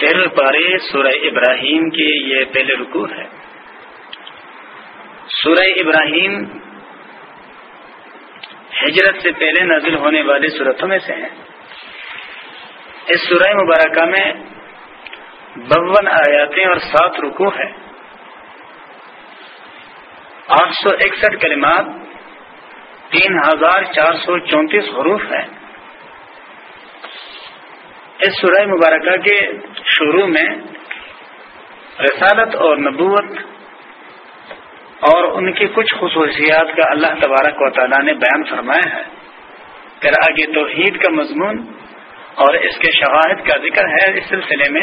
تیرہ پارے سورہ ابراہیم کے یہ پہلے رکوع ہے۔ سورہ ابراہیم ہجرت سے پہلے نازل ہونے والی صورتوں میں سے ہیں۔ اس سورہ مبارکہ میں بون آیاتیں اور سات رکوع ہے آٹھ سو اکسٹھ کلمات، تین ہزار چار سو چونتیس حروف ہیں۔ اس سورہ مبارکہ کے شروع میں رسالت اور نبوت اور ان کی کچھ خصوصیات کا اللہ تبارک و تعالیٰ نے بیان فرمایا ہے۔ پھر آگے توحید کا مضمون اور اس کے شواہد کا ذکر ہے۔ اس سلسلے میں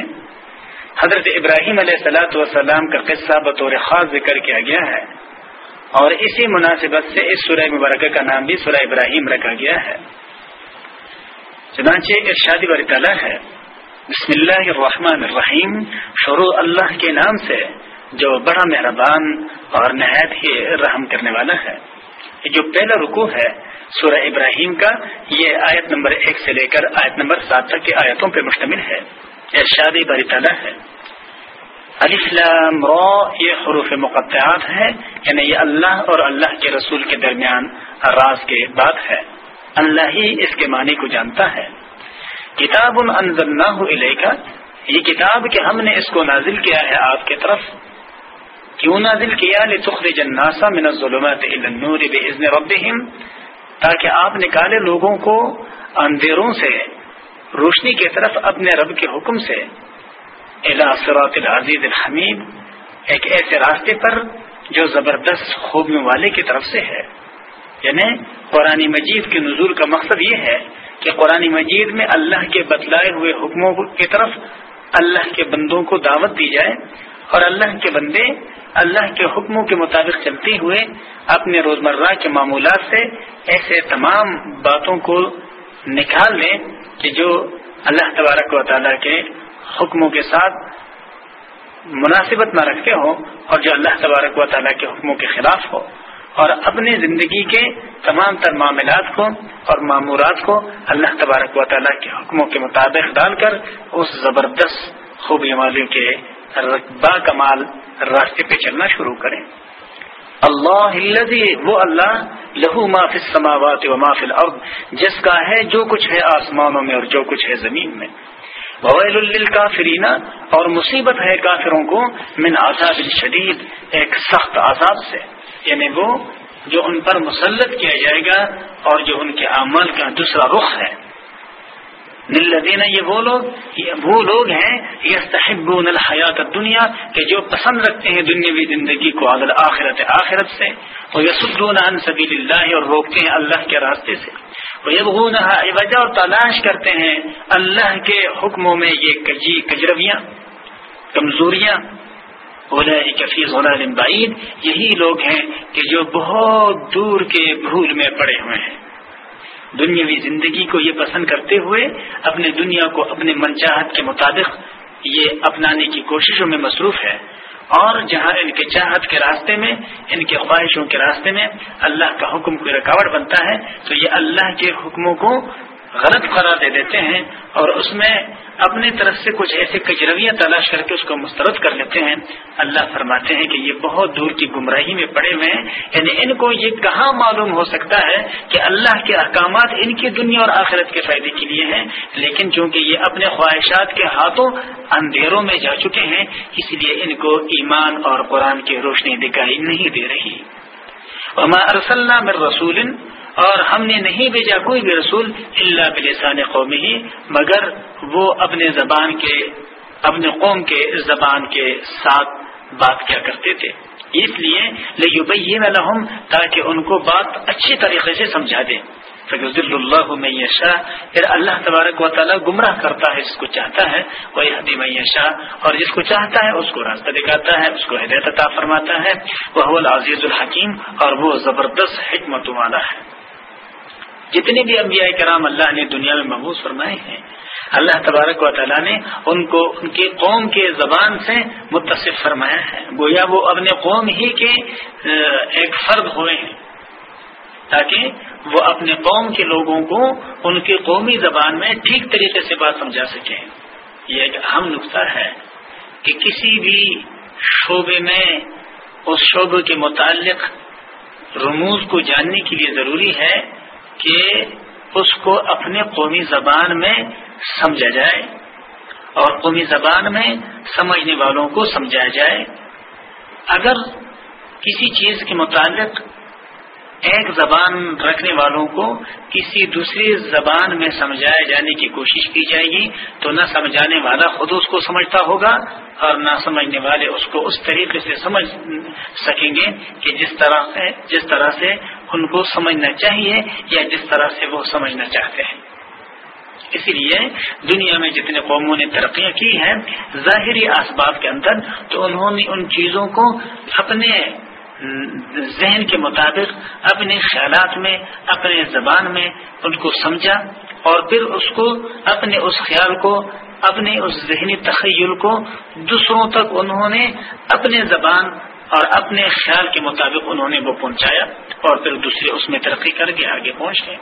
حضرت ابراہیم علیہ السلاۃ والسلام کا قصہ بطور خاص ذکر کیا گیا ہے۔ اور اسی مناسبت سے اس سورہ مبارکہ کا نام بھی سورہ ابراہیم رکھا گیا ہے۔ چنانچہ ارشادی بری تعالیٰ ہے۔ بسم اللہ الرحمن الرحیم۔ شروع اللہ کے نام سے جو بڑا مہربان اور نہایت ہی رحم کرنے والا ہے۔ جو پہلا رکوع ہے سورہ ابراہیم کا، یہ آیت نمبر ایک سے لے کر آیت نمبر سات تک کی آیتوں پر مشتمل ہے۔ ارشادی بری تعالیٰ ہے۔ السلام رو یہ حروف مقطعات ہے یعنی یہ اللہ اور اللہ کے رسول کے درمیان راز کے بات ہے۔ اللہ ہی اس کے معنی کو جانتا ہے۔ کتاب کا یہ کتاب کہ ہم نے اس کو نازل کیا ہے آپ کی طرف۔ کیوں نازل کیا؟ من الظلمات الى النور باذن ربهم۔ تاکہ آپ نکالے لوگوں کو اندھیروں سے، روشنی کی طرف اپنے رب کے حکم سے۔ صراط العزیز الحمید۔ ایک ایسے راستے پر جو زبردست خوبیوں والے کی طرف سے ہے۔ یعنی قرآن مجید کے نزول کا مقصد یہ ہے کہ قرآن مجید میں اللہ کے بتلائے ہوئے حکموں کی طرف اللہ کے بندوں کو دعوت دی جائے اور اللہ کے بندے اللہ کے حکموں کے مطابق چلتے ہوئے اپنے روزمرہ کے معمولات سے ایسے تمام باتوں کو نکال لیں کہ جو اللہ تبارک و تعالیٰ کے حکموں کے ساتھ مناسبت نہ رکھتے ہوں اور جو اللہ تبارک و تعالیٰ کے حکموں کے خلاف ہو۔ اور اپنی زندگی کے تمام تر معاملات کو اور معمورات کو اللہ تبارک و تعالیٰ کے حکموں کے مطابق ڈال کر اس زبردست خوبی والوں کے با کمال راستے پہ چلنا شروع کریں۔ اللہ وہ اللہ، لہو ما فی السماوات و ما فی الارض، جس کا ہے جو کچھ ہے آسمانوں میں اور جو کچھ ہے زمین میں۔ وویل للکافرین، اور مصیبت ہے کافروں کو من عذاب شدید، ایک سخت عذاب سے۔ یعنی وہ جو ان پر مسلط کیا جائے گا اور جو ان کے عمل کا دوسرا رخ ہے۔ نلدین یہ وہ لوگ وہ لوگ ہیں یہ الحیات دنیا کہ جو پسند رکھتے ہیں دنیاوی زندگی کو عادل آخرت آخرت سے، وہ یسدون عن سبیل اللہ اور روکتے ہیں اللہ کے راستے سے۔ وہ وجہ اور تلاش کرتے ہیں اللہ کے حکموں میں یہ کجی، کجرویاں، کمزوریاں کفی ضلال بعید، یہی لوگ ہیں کہ جو بہت دور کے بھول میں پڑے ہوئے ہیں۔ دنیاوی زندگی کو یہ پسند کرتے ہوئے، اپنے دنیا کو اپنے منچاہت کے مطابق یہ اپنانے کی کوششوں میں مصروف ہے اور جہاں ان کے چاہت کے راستے میں، ان کے خواہشوں کے راستے میں اللہ کا حکم کوئی رکاوٹ بنتا ہے، تو یہ اللہ کے حکموں کو غلط قرار دے دیتے ہیں اور اس میں اپنی طرف سے کچھ ایسے کچرویاں تلاش کر کے اس کو مسترد کر لیتے ہیں۔ اللہ فرماتے ہیں کہ یہ بہت دور کی گمراہی میں پڑے ہوئے ہیں۔ یعنی ان کو یہ کہاں معلوم ہو سکتا ہے کہ اللہ کے احکامات ان کی دنیا اور آخرت کے فائدے کے لیے ہیں۔ لیکن چونکہ یہ اپنے خواہشات کے ہاتھوں اندھیروں میں جا چکے ہیں، اس لیے ان کو ایمان اور قرآن کی روشنی دکھائی نہیں دے رہی۔ وما ارسلنا من رسول اور ہم نے نہیں بھیجا کوئی بھی رسول اللہ بلسان قومی ہی مگر وہ اپنے زبان کے، اپنے قوم کے زبان کے ساتھ بات کیا کرتے تھے۔ اس لیے لہم تاکہ ان کو بات اچھی طریقے سے سمجھا دیں فضل اللہ میشا پھر اللہ تبارک و تعالیٰ گمراہ کرتا ہے، جس کو چاہتا ہے وہی حدی میشا اور جس کو چاہتا ہے، اس کو راستہ دکھاتا ہے، اس کو ہدایت عطا فرماتا ہے۔ وہ العزیز الحکیم اور وہ زبردست حکمت والا ہے۔ جتنے بھی انبیاء کرام اللہ نے دنیا میں محبوس فرمائے ہیں، اللہ تبارک و تعالیٰ نے ان کو، ان کی قوم کے زبان سے متصف فرمایا ہے۔ گویا وہ اپنے قوم ہی کے ایک فرد ہوئے ہیں۔ تاکہ وہ اپنے قوم کے لوگوں کو ان کی قومی زبان میں ٹھیک طریقے سے بات سمجھا سکیں یہ ایک اہم نقطہ ہے کہ کسی بھی شعبے میں اس شعبے کے متعلق رموز کو جاننے کے لیے ضروری ہے کہ اس کو اپنے قومی زبان میں سمجھا جائے اور قومی زبان میں سمجھنے والوں کو سمجھایا جائے۔ اگر کسی چیز کے متعلق ایک زبان رکھنے والوں کو کسی دوسری زبان میں سمجھائے جانے کی کوشش کی جائے گی، تو نہ سمجھانے والا خود اس کو سمجھتا ہوگا اور نہ سمجھنے والے اس کو اس طریقے سے سمجھ سکیں گے کہ جس طرح سے، جس طرح سے ان کو سمجھنا چاہیے یا جس طرح سے وہ سمجھنا چاہتے ہیں۔ اسی لیے دنیا میں جتنے قوموں نے ترقیاں کی ہیں ظاہری اسباب کے اندر تو انہوں نے ان چیزوں کو اپنے ذہن کے مطابق، اپنے خیالات میں، اپنے زبان میں ان کو سمجھا اور پھر اس کو اپنے اس خیال کو، اپنے اس ذہنی تخیل کو دوسروں تک انہوں نے اپنے زبان اور اپنے خیال کے مطابق انہوں نے وہ پہنچایا اور پھر دوسرے اس میں ترقی کر کے آگے پہنچ گئے۔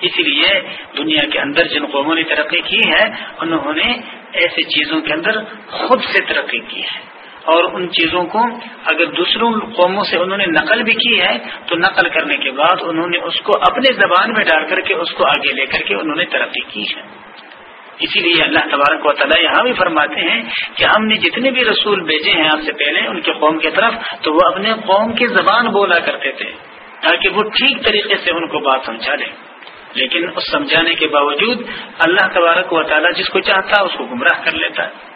اسی لیے دنیا کے اندر جن قوموں نے ترقی کی ہے، انہوں نے ایسی چیزوں کے اندر خود سے ترقی کی ہے۔ اور ان چیزوں کو اگر دوسروں قوموں سے انہوں نے نقل بھی کی ہے، تو نقل کرنے کے بعد انہوں نے اس کو اپنے زبان میں ڈال کر کے اس کو آگے لے کر کے انہوں نے ترقی کی ہے۔ اسی لیے اللہ تبارک و تعالیٰ یہاں بھی فرماتے ہیں کہ ہم نے جتنے بھی رسول بھیجے ہیں آپ سے پہلے ان کے قوم کی طرف، تو وہ اپنے قوم کی زبان بولا کرتے تھے، تاکہ وہ ٹھیک طریقے سے ان کو بات سمجھا دیں لیکن اس سمجھانے کے باوجود اللہ تبارک و تعالیٰ جس کو چاہتا، اس کو گمراہ کر لیتا۔ ہے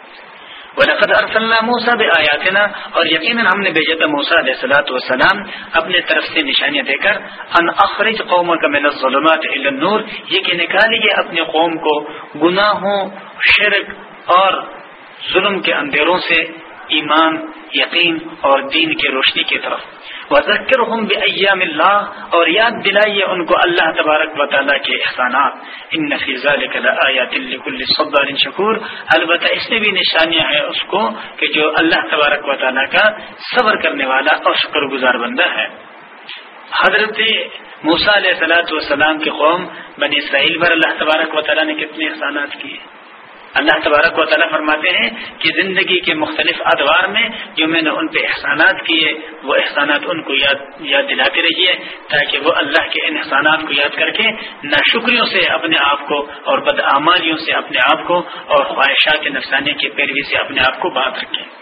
وَلَقَدْ أَرْسَلْنَا مُوسَى بِآيَاتِنَا، اور یقیناً ہم نے بھیجا موسیٰ علیہ الصلوۃ والسلام اپنے طرف سے نشانیاں دے کر، ان اخرج قومك من الظلمات الى النور یہ کہ نکالیے اپنے قوم کو گناہوں، شرک اور ظلم کے اندھیروں سے ایمان، یقین اور دین کی روشنی کی طرف۔ وزکر ہوں بے ایام اللہ اور یاد دلائیے ان کو اللہ تبارک و تعالیٰ کے احسانات۔ ان نفیز صبر شکور البتہ اس میں بھی نشانیاں ہیں اس کو کہ جو اللہ تبارک و تعالیٰ کا صبر کرنے والا اور شکر گزار بندہ ہے۔ حضرت موسا علیہ صلاحت والسلام کے قوم بنی اسرائیل پر اللہ تبارک و تعالیٰ نے کتنے احسانات کیے۔ اللہ تبارک و تعالیٰ فرماتے ہیں کہ زندگی کے مختلف ادوار میں جو میں نے ان پہ احسانات کیے، وہ احسانات ان کو یاد یاد دلاتے رہیے تاکہ وہ اللہ کے ان احسانات کو یاد کر کے نہ شکریوں سے اپنے آپ کو اور بدعمالیوں سے اپنے آپ کو اور خواہشات نفسانی کی پیروی سے اپنے آپ کو بات رکھیں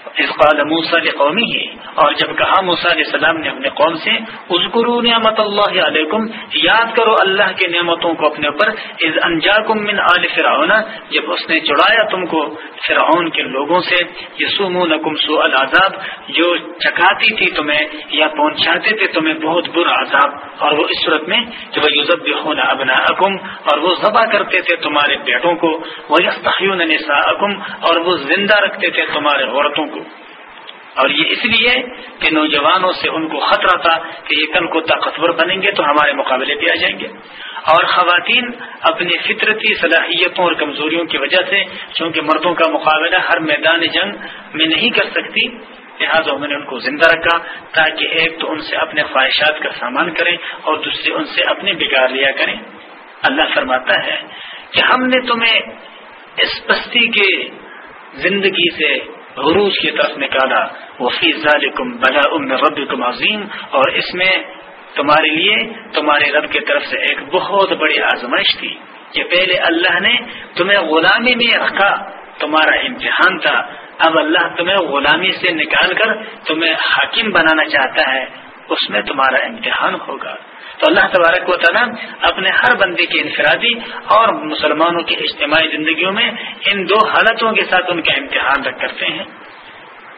قال موسا قومی ہی اور جب کہا موسا علیہ السلام نے اپنے قوم سے، اذکروا نعمت اللہ علیکم، یاد کرو اللہ کے نعمتوں کو اپنے اوپر از انجاکم من آل فرعون، جب اس نے چڑھایا تم کو فرعون کے لوگوں سے یسومونکم سوء العذاب، جو چکاتی تھی تمہیں یا پہنچاتے تھے تمہیں بہت برا عذاب، اور وہ اس صورت میں، جو یذبحون ابناءکم، اور وہ ذبح کرتے تھے تمہارے بیٹوں کو، ویستحیون نساءکم، اور وہ زندہ رکھتے تھے تمہارے عورتوں کو۔ اور یہ اس لیے کہ نوجوانوں سے ان کو خطرہ تھا کہ یہ کل کو طاقتور بنیں گے تو ہمارے مقابلے پہ آ جائیں گے۔ اور خواتین اپنی فطرتی صلاحیتوں اور کمزوریوں کی وجہ سے چونکہ مردوں کا مقابلہ ہر میدان جنگ میں نہیں کر سکتی، لہٰذا میں نے ان کو زندہ رکھا تاکہ ایک تو ان سے اپنے خواہشات کا سامان کریں اور دوسرے ان سے اپنے بگاڑ لیا کریں۔ اللہ فرماتا ہے کہ ہم نے تمہیں اس بستی کے زندگی سے عروج کی طرف نکالا۔ وفی ذالکم بلا ام ربکم عظیم اور اس میں تمہارے لیے تمہارے رب کی طرف سے ایک بہت بڑی آزمائش تھی کہ پہلے اللہ نے تمہیں غلامی میں رکھا، تمہارا امتحان تھا۔ اب اللہ تمہیں غلامی سے نکال کر تمہیں حاکم بنانا چاہتا ہے۔ اس میں تمہارا امتحان ہوگا۔ تو اللہ تبارک و تعالیٰ اپنے ہر بندے کی انفرادی اور مسلمانوں کی اجتماعی زندگیوں میں ان دو حالتوں کے ساتھ ان کا امتحان رکھ کرتے ہیں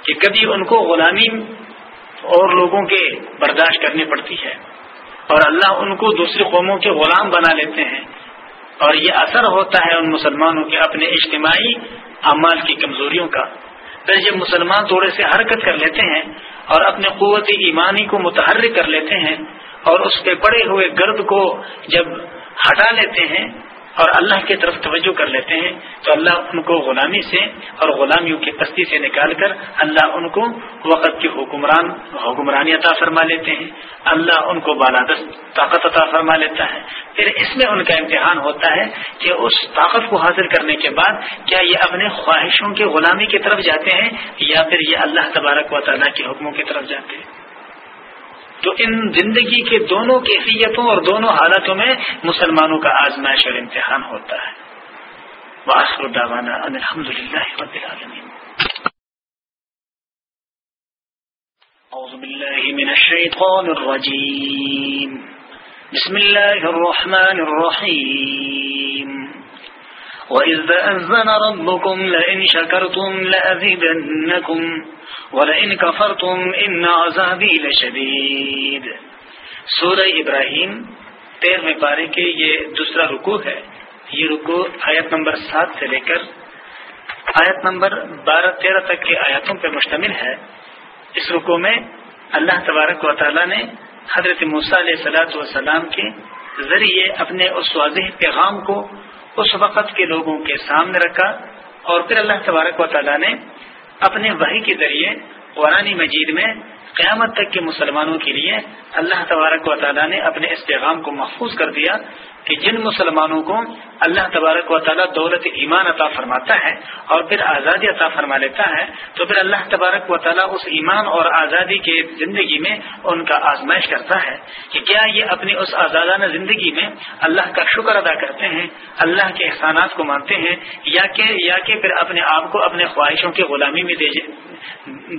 کہ کبھی ان کو غلامی اور لوگوں کے برداشت کرنی پڑتی ہے اور اللہ ان کو دوسری قوموں کے غلام بنا لیتے ہیں اور یہ اثر ہوتا ہے ان مسلمانوں کے اپنے اجتماعی اعمال کی کمزوریوں کا۔ پھر جب مسلمان تھوڑے سے حرکت کر لیتے ہیں اور اپنے قوت ایمانی کو متحرک کر لیتے ہیں اور اس پہ پڑے ہوئے گرد کو جب ہٹا لیتے ہیں اور اللہ کی طرف توجہ کر لیتے ہیں، تو اللہ ان کو غلامی سے اور غلامیوں کی پستی سے نکال کر اللہ ان کو وقت کی حکمران، حکمرانی عطا فرما لیتے ہیں۔ اللہ ان کو بالادست، طاقت عطا فرما لیتا ہے۔ پھر اس میں ان کا امتحان ہوتا ہے کہ اس طاقت کو حاصل کرنے کے بعد کیا یہ اپنے خواہشوں کے غلامی کی طرف جاتے ہیں یا پھر یہ اللہ تبارک و تعالیٰ کے حکموں کی طرف جاتے ہیں۔ تو ان زندگی کے دونوں کیفیتوں اور دونوں حالتوں میں مسلمانوں کا آزمائش اور امتحان ہوتا ہے۔ وآخر دعوانا ان الحمد للہ رب العالمین۔ اعوذ باللہ من الشیطان الرجیم۔ بسم اللہ الرحمن الرحیم۔ وَإِذْ رَبُّكُمْ شَكَرْتُمْ وَلَئِن كَفَرْتُمْ إِنَّ عَذَابِي لَشَدِيدٌ۔ سورہ ابراہیم تیرہویں پارے کے یہ دوسرا رکو ہے۔ یہ رکو آیت نمبر سات سے لے کر آیت نمبر بارہ تیرہ تک کے آیاتوں پر مشتمل ہے۔ اس رکو میں اللہ تبارک و تعالی نے حضرت علیہ سلاۃ والسلام کے ذریعے اپنے اس واضح پیغام کو اس وقت کے لوگوں کے سامنے رکھا اور پھر اللہ تبارک و تعالیٰ نے اپنے وحی کے ذریعے قرآن مجید میں قیامت تک کے مسلمانوں کے لیے اللہ تبارک و تعالیٰ نے اپنے اس پیغام کو محفوظ کر دیا کہ جن مسلمانوں کو اللہ تبارک و تعالیٰ دولت ایمان عطا فرماتا ہے اور پھر آزادی عطا فرما لیتا ہے، تو پھر اللہ تبارک و تعالیٰ اس ایمان اور آزادی کے زندگی میں ان کا آزمائش کرتا ہے کہ کیا یہ اپنی اس آزادانہ زندگی میں اللہ کا شکر ادا کرتے ہیں، اللہ کے احسانات کو مانتے ہیں، یا کہ یا کہ پھر اپنے آپ کو اپنے خواہشوں کی غلامی میں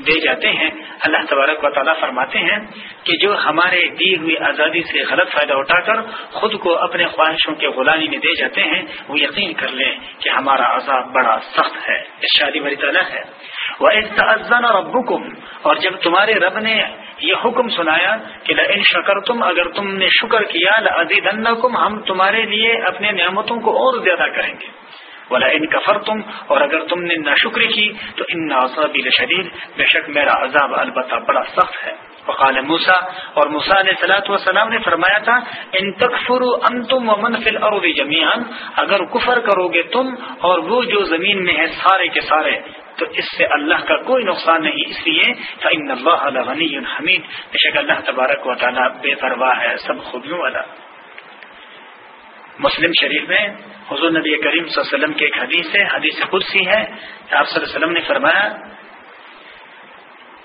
دے جاتے ہیں، اللہ تبارک و تعالیٰ فرماتے ہیں کہ جو ہمارے دی ہوئی آزادی سے غلط فائدہ اٹھا کر خود کو اپنے خواہشوں کے غلامی میں دے جاتے ہیں، وہ یقین کر لیں کہ ہمارا عذاب بڑا سخت ہے شادی بری تعالیٰ ہے۔ وہ ایک اور جب تمہارے رب نے یہ حکم سنایا کہ ان شکر تم اگر تم نے شکر کیا لذیذ ہم تمہارے لیے اپنے نعمتوں کو اور زیادہ کریں گے۔ بولا ان کفر تم اور اگر تم نے نہ کی، تو ان ناصابی شدید بے شک میرا عذاب البتہ بڑا سخت ہے۔ وقال موسا اور موسا علیہ سلاۃ وسلام نے فرمایا تھا، ان تکفر ان تم و منفل اور جمیان اگر کفر کرو گے تم، اور وہ جو زمین میں ہے سارے کے سارے، تو اس سے اللہ کا کوئی نقصان نہیں۔ اس لیے ان اللہ غنی حمید بے شک اللہ تبارک و تعالیٰ بے پرواہ ہے، سب خوبیوں والا۔ مسلم شریف میں حضور نبی کریم صلی اللہ علیہ وسلم کے ایک حدیث ہے، حدیث قدسی ہے۔ آپ صلی اللہ علیہ وسلم نے فرمایا،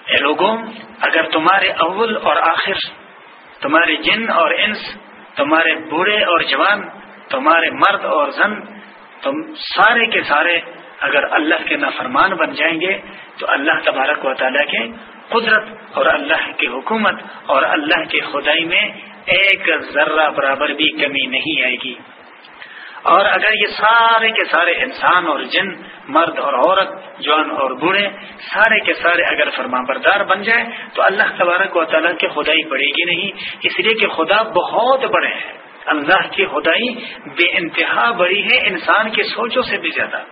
اے لوگوں، اگر تمہارے اول اور آخر، تمہارے جن اور انس، تمہارے بوڑھے اور جوان، تمہارے مرد اور زن، تم سارے کے سارے اگر اللہ کے نافرمان بن جائیں گے، تو اللہ تبارک و تعالیٰ کے قدرت اور اللہ کی حکومت اور اللہ کے خدائی میں ایک ذرہ برابر بھی کمی نہیں آئے گی۔ اور اگر یہ سارے کے سارے انسان اور جن، مرد اور عورت، جوان اور بوڑھے، سارے کے سارے اگر فرما بردار بن جائے، تو اللہ تبارک و تعالیٰ کی خدائی پڑے گی نہیں۔ اس لیے کہ خدا بہت بڑے ہیں۔ اللہ کی خدائی بے انتہا بڑی ہے، انسان کی سوچوں سے بھی زیادہ۔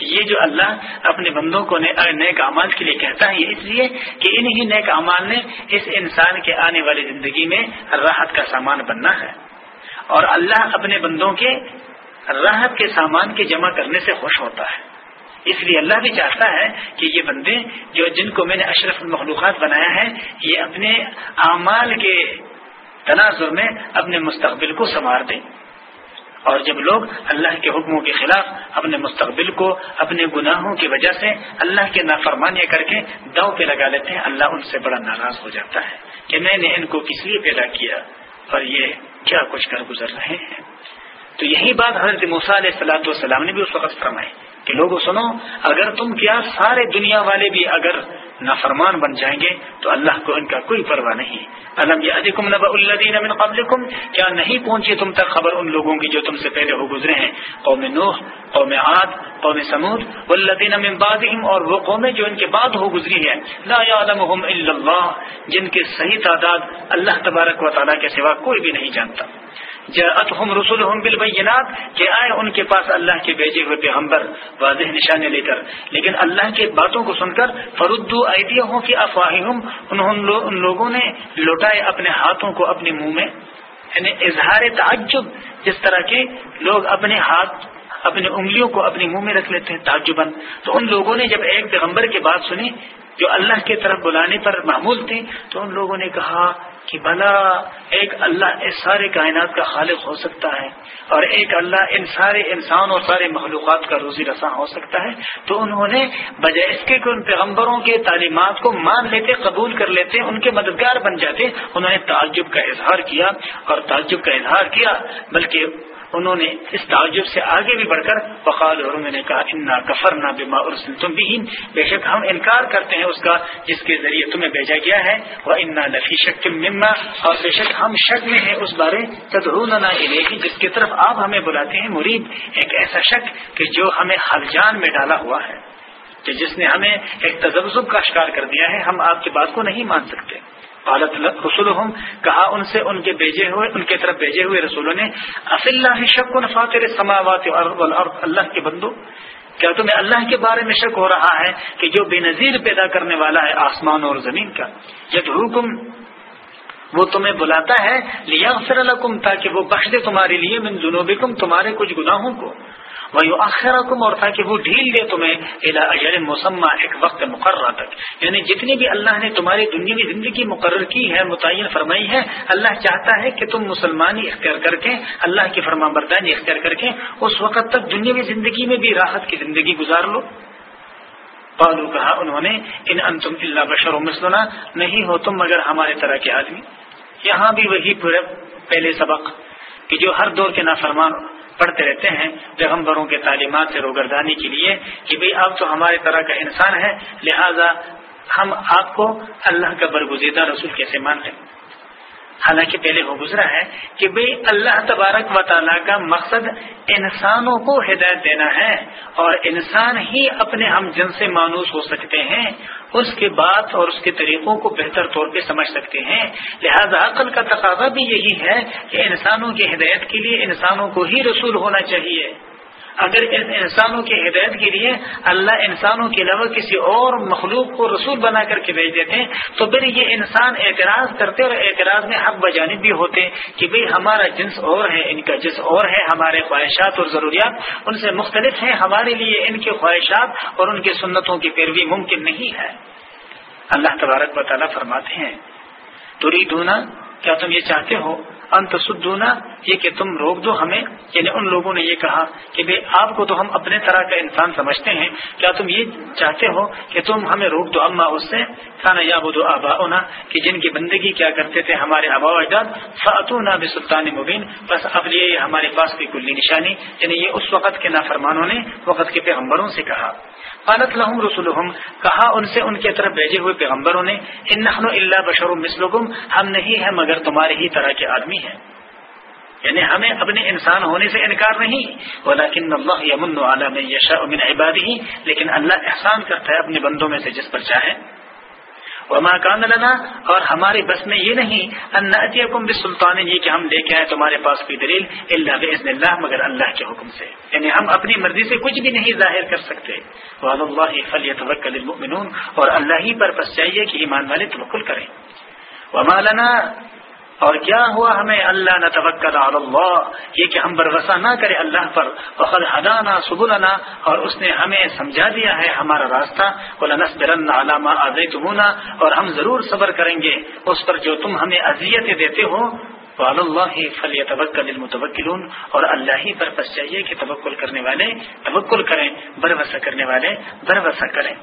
یہ جو اللہ اپنے بندوں کو نیک امال کے لیے کہتا ہے اس لیے کہ انہی نیک امال نے اس انسان کے آنے والی زندگی میں راحت کا سامان بننا ہے۔ اور اللہ اپنے بندوں کے راحت کے سامان کے جمع کرنے سے خوش ہوتا ہے۔ اس لیے اللہ بھی چاہتا ہے کہ یہ بندے جو جن کو میں نے اشرف المخلوقات بنایا ہے، یہ اپنے اعمال کے تناظر میں اپنے مستقبل کو سنوار دیں۔ اور جب لوگ اللہ کے حکموں کے خلاف اپنے مستقبل کو، اپنے گناہوں کی وجہ سے اللہ کے نافرمانی کر کے داؤ پہ لگا لیتے ہیں، اللہ ان سے بڑا ناراض ہو جاتا ہے کہ میں نے ان کو کس لیے پیدا کیا اور یہ کیا کچھ کر گزر رہے ہیں؟ تو یہی بات حضرت موسیٰ علیہ السلاۃ والسلام نے بھی اس وقت فرمائی۔ کہ لوگوں سنو، اگر تم کیا سارے دنیا والے بھی اگر نافرمان بن جائیں گے، تو اللہ کو ان کا کوئی پرواہ نہیں۔ علم یادکم نبا الذین من قبلکم؟ کیا نہیں پہنچی تم تک خبر ان لوگوں کی جو تم سے پہلے ہو گزرے ہیں؟ قوم نوح، قوم عاد، قوم سمود والذین من بعدهم اور وہ قومیں جو ان کے بعد ہو گزری ہیں۔ لا یعلمهم الا اللہ، جن کے صحیح تعداد اللہ تبارک و تعالی کے سوا کوئی بھی نہیں جانتا۔ جاءتهم رسولهم بالبينات کہ آئے ان کے پاس اللہ کے بھیجے ہوئے پیغمبر، واضح نشانے لے کر۔ لیکن اللہ کی باتوں کو سن کر فردو ایدیہم کی افواہہم، انہوں ان لوگوں نے لوٹائے اپنے ہاتھوں کو اپنے منہ میں۔ یعنی اظہار تعجب، جس طرح کے لوگ اپنے ہاتھ، اپنی انگلیوں کو اپنے منہ میں رکھ لیتے ہیں تعجبن تو ان لوگوں نے جب ایک پیغمبر کی بات سنی جو اللہ کی طرف بلانے پر معمول تھی تو ان لوگوں نے کہا کہ بھلا ایک اللہ اس سارے کائنات کا خالق ہو سکتا ہے اور ایک اللہ ان سارے انسان اور سارے مخلوقات کا روزی رساں ہو سکتا ہے، تو انہوں نے بجائے اس کے کہ ان پیغمبروں کے تعلیمات کو مان لیتے، قبول کر لیتے، ان کے مددگار بن جاتے، انہوں نے تعجب کا اظہار کیا اور تعجب کا اظہار کیا، بلکہ انہوں نے اس تعجب سے آگے بھی بڑھ کر بقال اور انہوں نے کہا، انا کفر نہ بیما تم بھی بے شک ہم انکار کرتے ہیں اس کا جس کے ذریعے تمہیں بھیجا گیا ہے۔ وہ انا لفی شک مما۔ اور بے شک ہم شک میں ہیں اس بارے۔ تدرون نہ جس کی طرف آپ ہمیں بلاتے ہیں، مرید، ایک ایسا شک کہ جو ہمیں حلجان میں ڈالا ہوا ہے۔ کہ جس نے ہمیں ایک تجزب کا شکار کر دیا ہے، ہم آپ کی بات کو نہیں مان سکتے۔ قالت رسولهم، کہا ان سے ان کے بھیجے ہوئے، ان کے طرف بھیجے ہوئے رسولوں نے اف اللہ شک فاطر السماوات والارض اللہ کے بندو، کیا تمہیں اللہ کے بارے میں شک ہو رہا ہے کہ جو بے نظیر پیدا کرنے والا ہے آسمان اور زمین کا؟ جب حکم وہ تمہیں بلاتا ہے لیا لکم، تاکہ وہ بخش دے تمہارے لیے من جنوبکم تمہارے کچھ گناہوں کو۔ وہ اور تاکہ وہ ڈھیل دے تمہیں مسمہ ایک وقت مقررہ تک یعنی جتنی بھی اللہ نے تمہاری دنیا زندگی مقرر کی ہے، متعین فرمائی ہے، اللہ چاہتا ہے کہ تم مسلمانی اختیار کر کے، اللہ کی فرما بردانی اختیار کر کے، اس وقت تک دنیا زندگی میں بھی راحت کی زندگی گزار لو۔ پالو کہا انہوں نے، ان انتم اللہ بشر و مسلنا نہیں ہو تم مگر ہمارے طرح کے آدمی۔ یہاں بھی وہی پہلے سبق کہ جو ہر دور کے نافرمان پڑھتے رہتے ہیں، پیغمبروں کے تعلیمات سے روگردانی کے لیے کہ بھئی آپ تو ہمارے طرح کا انسان ہے لہذا ہم آپ کو اللہ کا برگزیدہ رسول کیسے مانتے حالانکہ پہلے وہ گزرا ہے کہ بھئی اللہ تبارک و تعالیٰ کا مقصد انسانوں کو ہدایت دینا ہے اور انسان ہی اپنے ہم جن سے مانوس ہو سکتے ہیں، اس کے بات اور اس کے طریقوں کو بہتر طور پہ سمجھ سکتے ہیں۔ لہذا عقل کا تقاضا بھی یہی ہے کہ انسانوں کی ہدایت کے لیے انسانوں کو ہی رسول ہونا چاہیے۔ اگر انسانوں کی ہدایت کے لیے اللہ انسانوں کے علاوہ کسی اور مخلوق کو رسول بنا کر کے بھیج دیتے تو پھر یہ انسان اعتراض کرتے اور اعتراض میں حق بجانب بھی ہوتے کہ بھئی ہمارا جنس اور ہے، ان کا جنس اور ہے، ہمارے خواہشات اور ضروریات ان سے مختلف ہیں، ہمارے لیے ان کے خواہشات اور ان کی سنتوں کی پیروی ممکن نہیں ہے۔ اللہ تبارک و تعالیٰ فرماتے ہیں توری دھونا کیا تم یہ چاہتے ہو؟ انتسدونا یہ کہ تم روک دو ہمیں۔ یعنی ان لوگوں نے یہ کہا کہ بھائی آپ کو تو ہم اپنے طرح کا انسان سمجھتے ہیں۔ کیا تم یہ چاہتے ہو کہ تم ہمیں روک دو؟ اما اس سے کھانا یا بدو آبا کہ جن کی بندگی کیا کرتے تھے ہمارے آبا و اجداد، فاتونا بسلطان مبین۔ بس اب یہ ہمارے پاس بھی کلی نشانی یعنی یہ اس وقت کے نافرمانوں نے، وقت کے پیغمبروں سے کہا۔ قالت لهم رسولهم کہا ان سے ان کے طرف بھیجے ہوئے پیغمبروں نے، ان نحن الا بشر مثلكم ہم نہیں ہیں مگر تمہارے ہی طرح کے آدمی ہیں۔ یعنی ہمیں اپنے انسان ہونے سے انکار نہیں ولكن الله يمن على من يشاء من عباده، لیکن اللہ احسان کرتا ہے اپنے بندوں میں سے جس پر چاہے۔ وما کان لنا، اور ہمارے بس میں یہ نہیں ان بسلطان، یہ کہ ہم لے کے آئے تمہارے پاس کوئی دلیل اللہ بزن اللہ مگر اللہ کے حکم سے۔ یعنی ہم اپنی مرضی سے کچھ بھی نہیں ظاہر کر سکتے۔ اللہ فلیتوکل المؤمنون، اور اللہ ہی پر بس چاہیے کہ ایمان والے توکل کریں۔ وما لنا اور کیا ہوا ہمیں اللہ نہ توکل اللہ، یہ کہ ہم بروسا نہ کرے اللہ پر، وقد ہدانا سبلنا، اور اس نے ہمیں سمجھا دیا ہے ہمارا راستہ، ولنصبرن علامہ آزیتمونا اور ہم ضرور صبر کریں گے، اس پر جو تم ہمیں اذیتیں دیتے ہو اللہ فلی توکل المتوکلون، اور اللہ ہی پر پس چاہیے کہ توکل کرنے والے توکل کریں بروسا کرنے والے بروسا کریں۔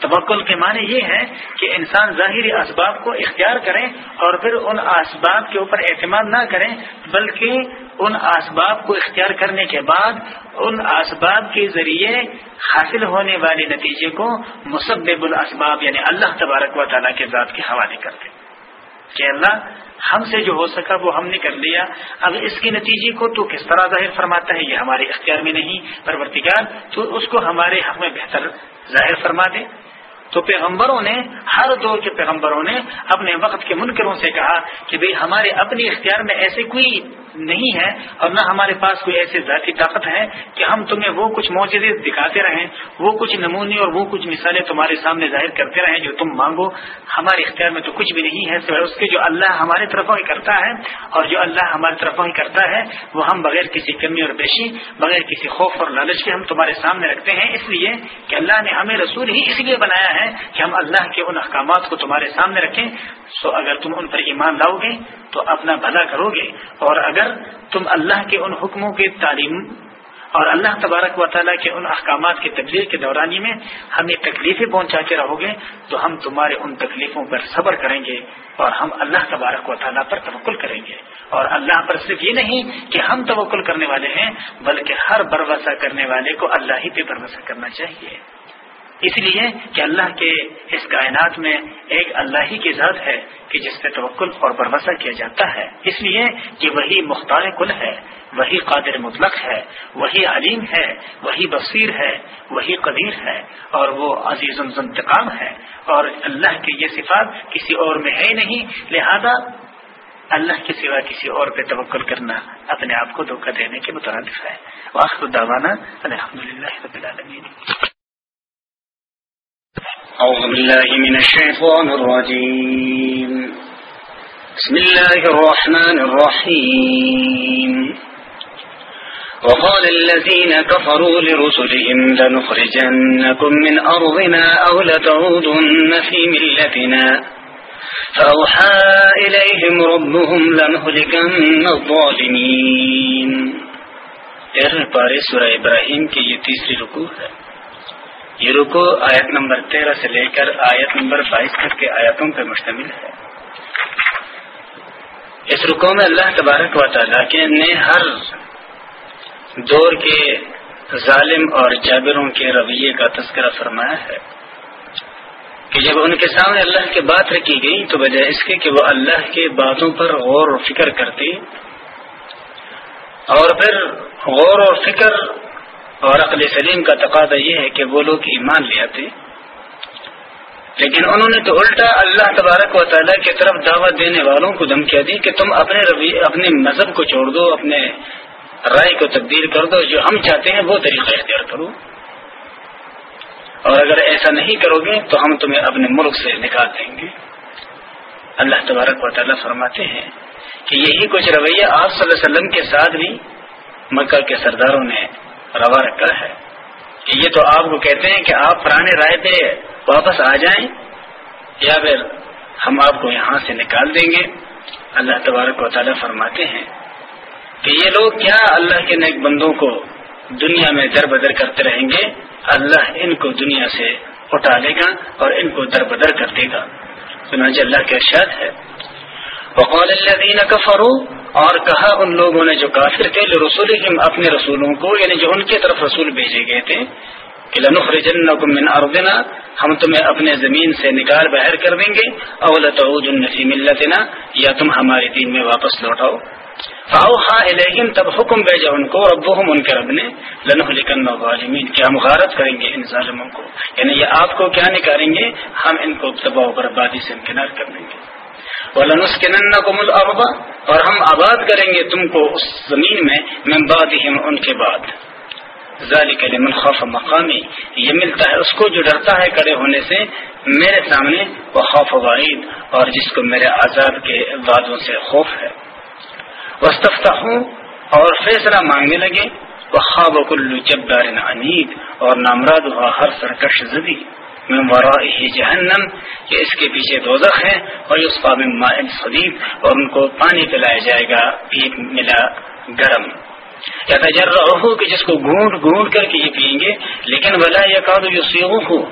توکل کے معنی یہ ہے کہ انسان ظاہری اسباب کو اختیار کریں اور پھر ان اسباب کے اوپر اعتماد نہ کریں بلکہ ان اسباب کو اختیار کرنے کے بعد ان اسباب کے ذریعے حاصل ہونے والے نتیجے کو مسبب الاسباب یعنی اللہ تبارک و تعالیٰ کے ذات کے حوالے کرتے۔ کہ اللہ ہم سے جو ہو سکا وہ ہم نے کر لیا۔ اب اس کے نتیجے کو تو کس طرح ظاہر فرماتا ہے؟ یہ ہمارے اختیار میں نہیں۔ پرورتگار تو اس کو ہمارے حق میں بہتر ظاہر فرما دے۔ تو پیغمبروں نے، ہر دور کے پیغمبروں نے اپنے وقت کے منکروں سے کہا کہ بھئی ہمارے اپنے اختیار میں ایسے کوئی نہیں ہے اور نہ ہمارے پاس کوئی ایسی ذاتی طاقت ہے کہ ہم تمہیں وہ کچھ موجودے دکھاتے رہیں، وہ کچھ نمونے اور وہ کچھ مثالیں تمہارے سامنے ظاہر کرتے رہیں جو تم مانگو۔ ہمارے اختیار میں تو کچھ بھی نہیں ہے سوائے اس کے جو اللہ ہمارے طرفوں ہی کرتا ہے اور جو اللہ ہماری طرفوں ہی کرتا ہے، وہ ہم بغیر کسی کمی اور بیشی، بغیر کسی خوف اور لالچ کے ہم تمہارے سامنے رکھتے ہیں۔ اس لیے کہ اللہ نے ہمیں رسول ہی اس لیے بنایا ہے کہ ہم اللہ کے ان احکامات کو تمہارے سامنے رکھیں۔ سو اگر تم ان پر ایمان لاؤ گے تو اپنا بھلا کرو گے۔ اور اگر تم اللہ کے ان حکموں کی تعلیم اور اللہ تبارک و تعالیٰ کے ان احکامات کی تبدیل کے دورانی میں ہمیں تکلیفیں پہنچاتے رہو گے تو ہم تمہارے ان تکلیفوں پر صبر کریں گے اور ہم اللہ تبارک و تعالیٰ پر توکل کریں گے۔ اور اللہ پر صرف یہ نہیں کہ ہم توکل کرنے والے ہیں، بلکہ ہر بروسہ کرنے والے کو اللہ ہی پہ بھروسہ کرنا چاہیے۔ اس لیے کہ اللہ کے اس کائنات میں ایک اللہ ہی کی ذات ہے کہ جس پہ توکل اور بھروسہ کیا جاتا ہے۔ اس لیے کہ وہی مختار کل ہے، وہی قادر مطلق ہے، وہی علیم ہے، وہی بصیر ہے، وہی قدیر ہے اور وہ عزیز الانتقام ہے۔ اور اللہ کی یہ صفات کسی اور میں ہے نہیں، لہذا اللہ کے سوا کسی اور پہ توکل کرنا اپنے آپ کو دھوکہ دینے کے مترادف ہے۔ واخر دعوانا الحمد للہ رب العالمین۔ أعوذ بالله من الشيطان الرجيم. بسم الله الرحمن الرحيم. وقال الذين كفروا لرسلهم لنخرجنكم من أرضنا أو لتعودن في ملتنا. فأوحى إليهم ربهم لنهلكن الظالمين. تیرہ پارے سورہ ابراہیم کی یہ تیسری رکوع ہے۔ یہ رکو، آیت نمبر تیرہ سے لے کر آیت نمبر بائیس تک کے آیتوں پر مشتمل ہے۔ اس رکو میں اللہ تبارک و تعالیٰ کے نے ہر دور کے ظالم اور جابروں کے رویے کا تذکرہ فرمایا ہے کہ جب ان کے سامنے اللہ کی بات رکھی گئی تو بجائے اس کے کہ وہ اللہ کے باتوں پر غور و فکر کرتے اور پھر غور و فکر اور عقل سلیم کا تقاضا یہ ہے کہ وہ لوگ ایمان لے آتے لیکن انہوں نے تو الٹا اللہ تبارک و تعالیٰ کی طرف دعوت دینے والوں کو دھمکیا دی کہ تم اپنے روی اپنے مذہب کو چھوڑ دو، اپنے رائے کو تبدیل کر دو۔ جو ہم چاہتے ہیں وہ طریقہ اختیار کرو۔ اور اگر ایسا نہیں کرو گے تو ہم تمہیں اپنے ملک سے نکال دیں گے۔ اللہ تبارک و تعالیٰ فرماتے ہیں کہ یہی کچھ رویہ آپ صلی اللہ علیہ وسلم کے ساتھ بھی مکہ کے سرداروں نے روا رکھا ہے کہ یہ تو آپ کو کہتے ہیں کہ آپ پرانے رائے پہ واپس آ جائیں یا پھر ہم آپ کو یہاں سے نکال دیں گے۔ اللہ تبارک و تعالیٰ فرماتے ہیں کہ یہ لوگ کیا اللہ کے نیک بندوں کو دنیا میں در بدر کرتے رہیں گے؟ اللہ ان کو دنیا سے اٹھا لے گا اور ان کو در بدر کر دے گا۔ چنانچہ اللہ کے ارشاد ہے۔ وقال الذين كفروا اور کہا ان لوگوں نے جو کافر تھے رسول اپنے رسولوں کو یعنی جو ان کی طرف رسول بھیجے گئے تھے، کہ لنخرجنكم من ارضنا، ہم تمہیں اپنے زمین سے نکال بہر کر دیں گے اول تعودن في ملتنا، یا تم ہمارے دین میں واپس لوٹاؤ۔ فاوحى اليهم تب حکم بھیجا ان کو ربهم ان کے رب نے لنهلكن الظالمين کہ ہم غارت کریں گے ان ظالموں کو۔ یعنی یہ آپ کو کیا نکالیں گے؟ ہم ان کو تباہ و بربادی سے امکنار کر دیں گے۔ الْأَرْضَ اور ہم آباد کریں گے تم کو اس زمین میں، من بعدہم ان کے بعد۔ ذالک لمن خوف مقامی، یہ ملتا ہے اس کو جو ڈرتا ہے کڑے ہونے سے۔ میرے سامنے، وہ خوف وعید، اور جس کو میرے عذاب کے وعدوں سے خوف ہے۔ وَاسْتَفْتَحُوا اور فیصلہ مانگنے لگے۔ وہ خواب کلو جبار عنید، اور نامراد ہوا ہر سرکش زدی۔ من ورائه جہنم، کہ اس کے پیچھے دوزخ ہے اور اس قابل ماء صدید اور ان کو پانی پلایا جائے گا پیٹ ملا گرم۔ یا تجر کہ جس کو گونڈ گونڈ کر کے یہ پئیں گے، لیکن ولا یا کاد جو ہو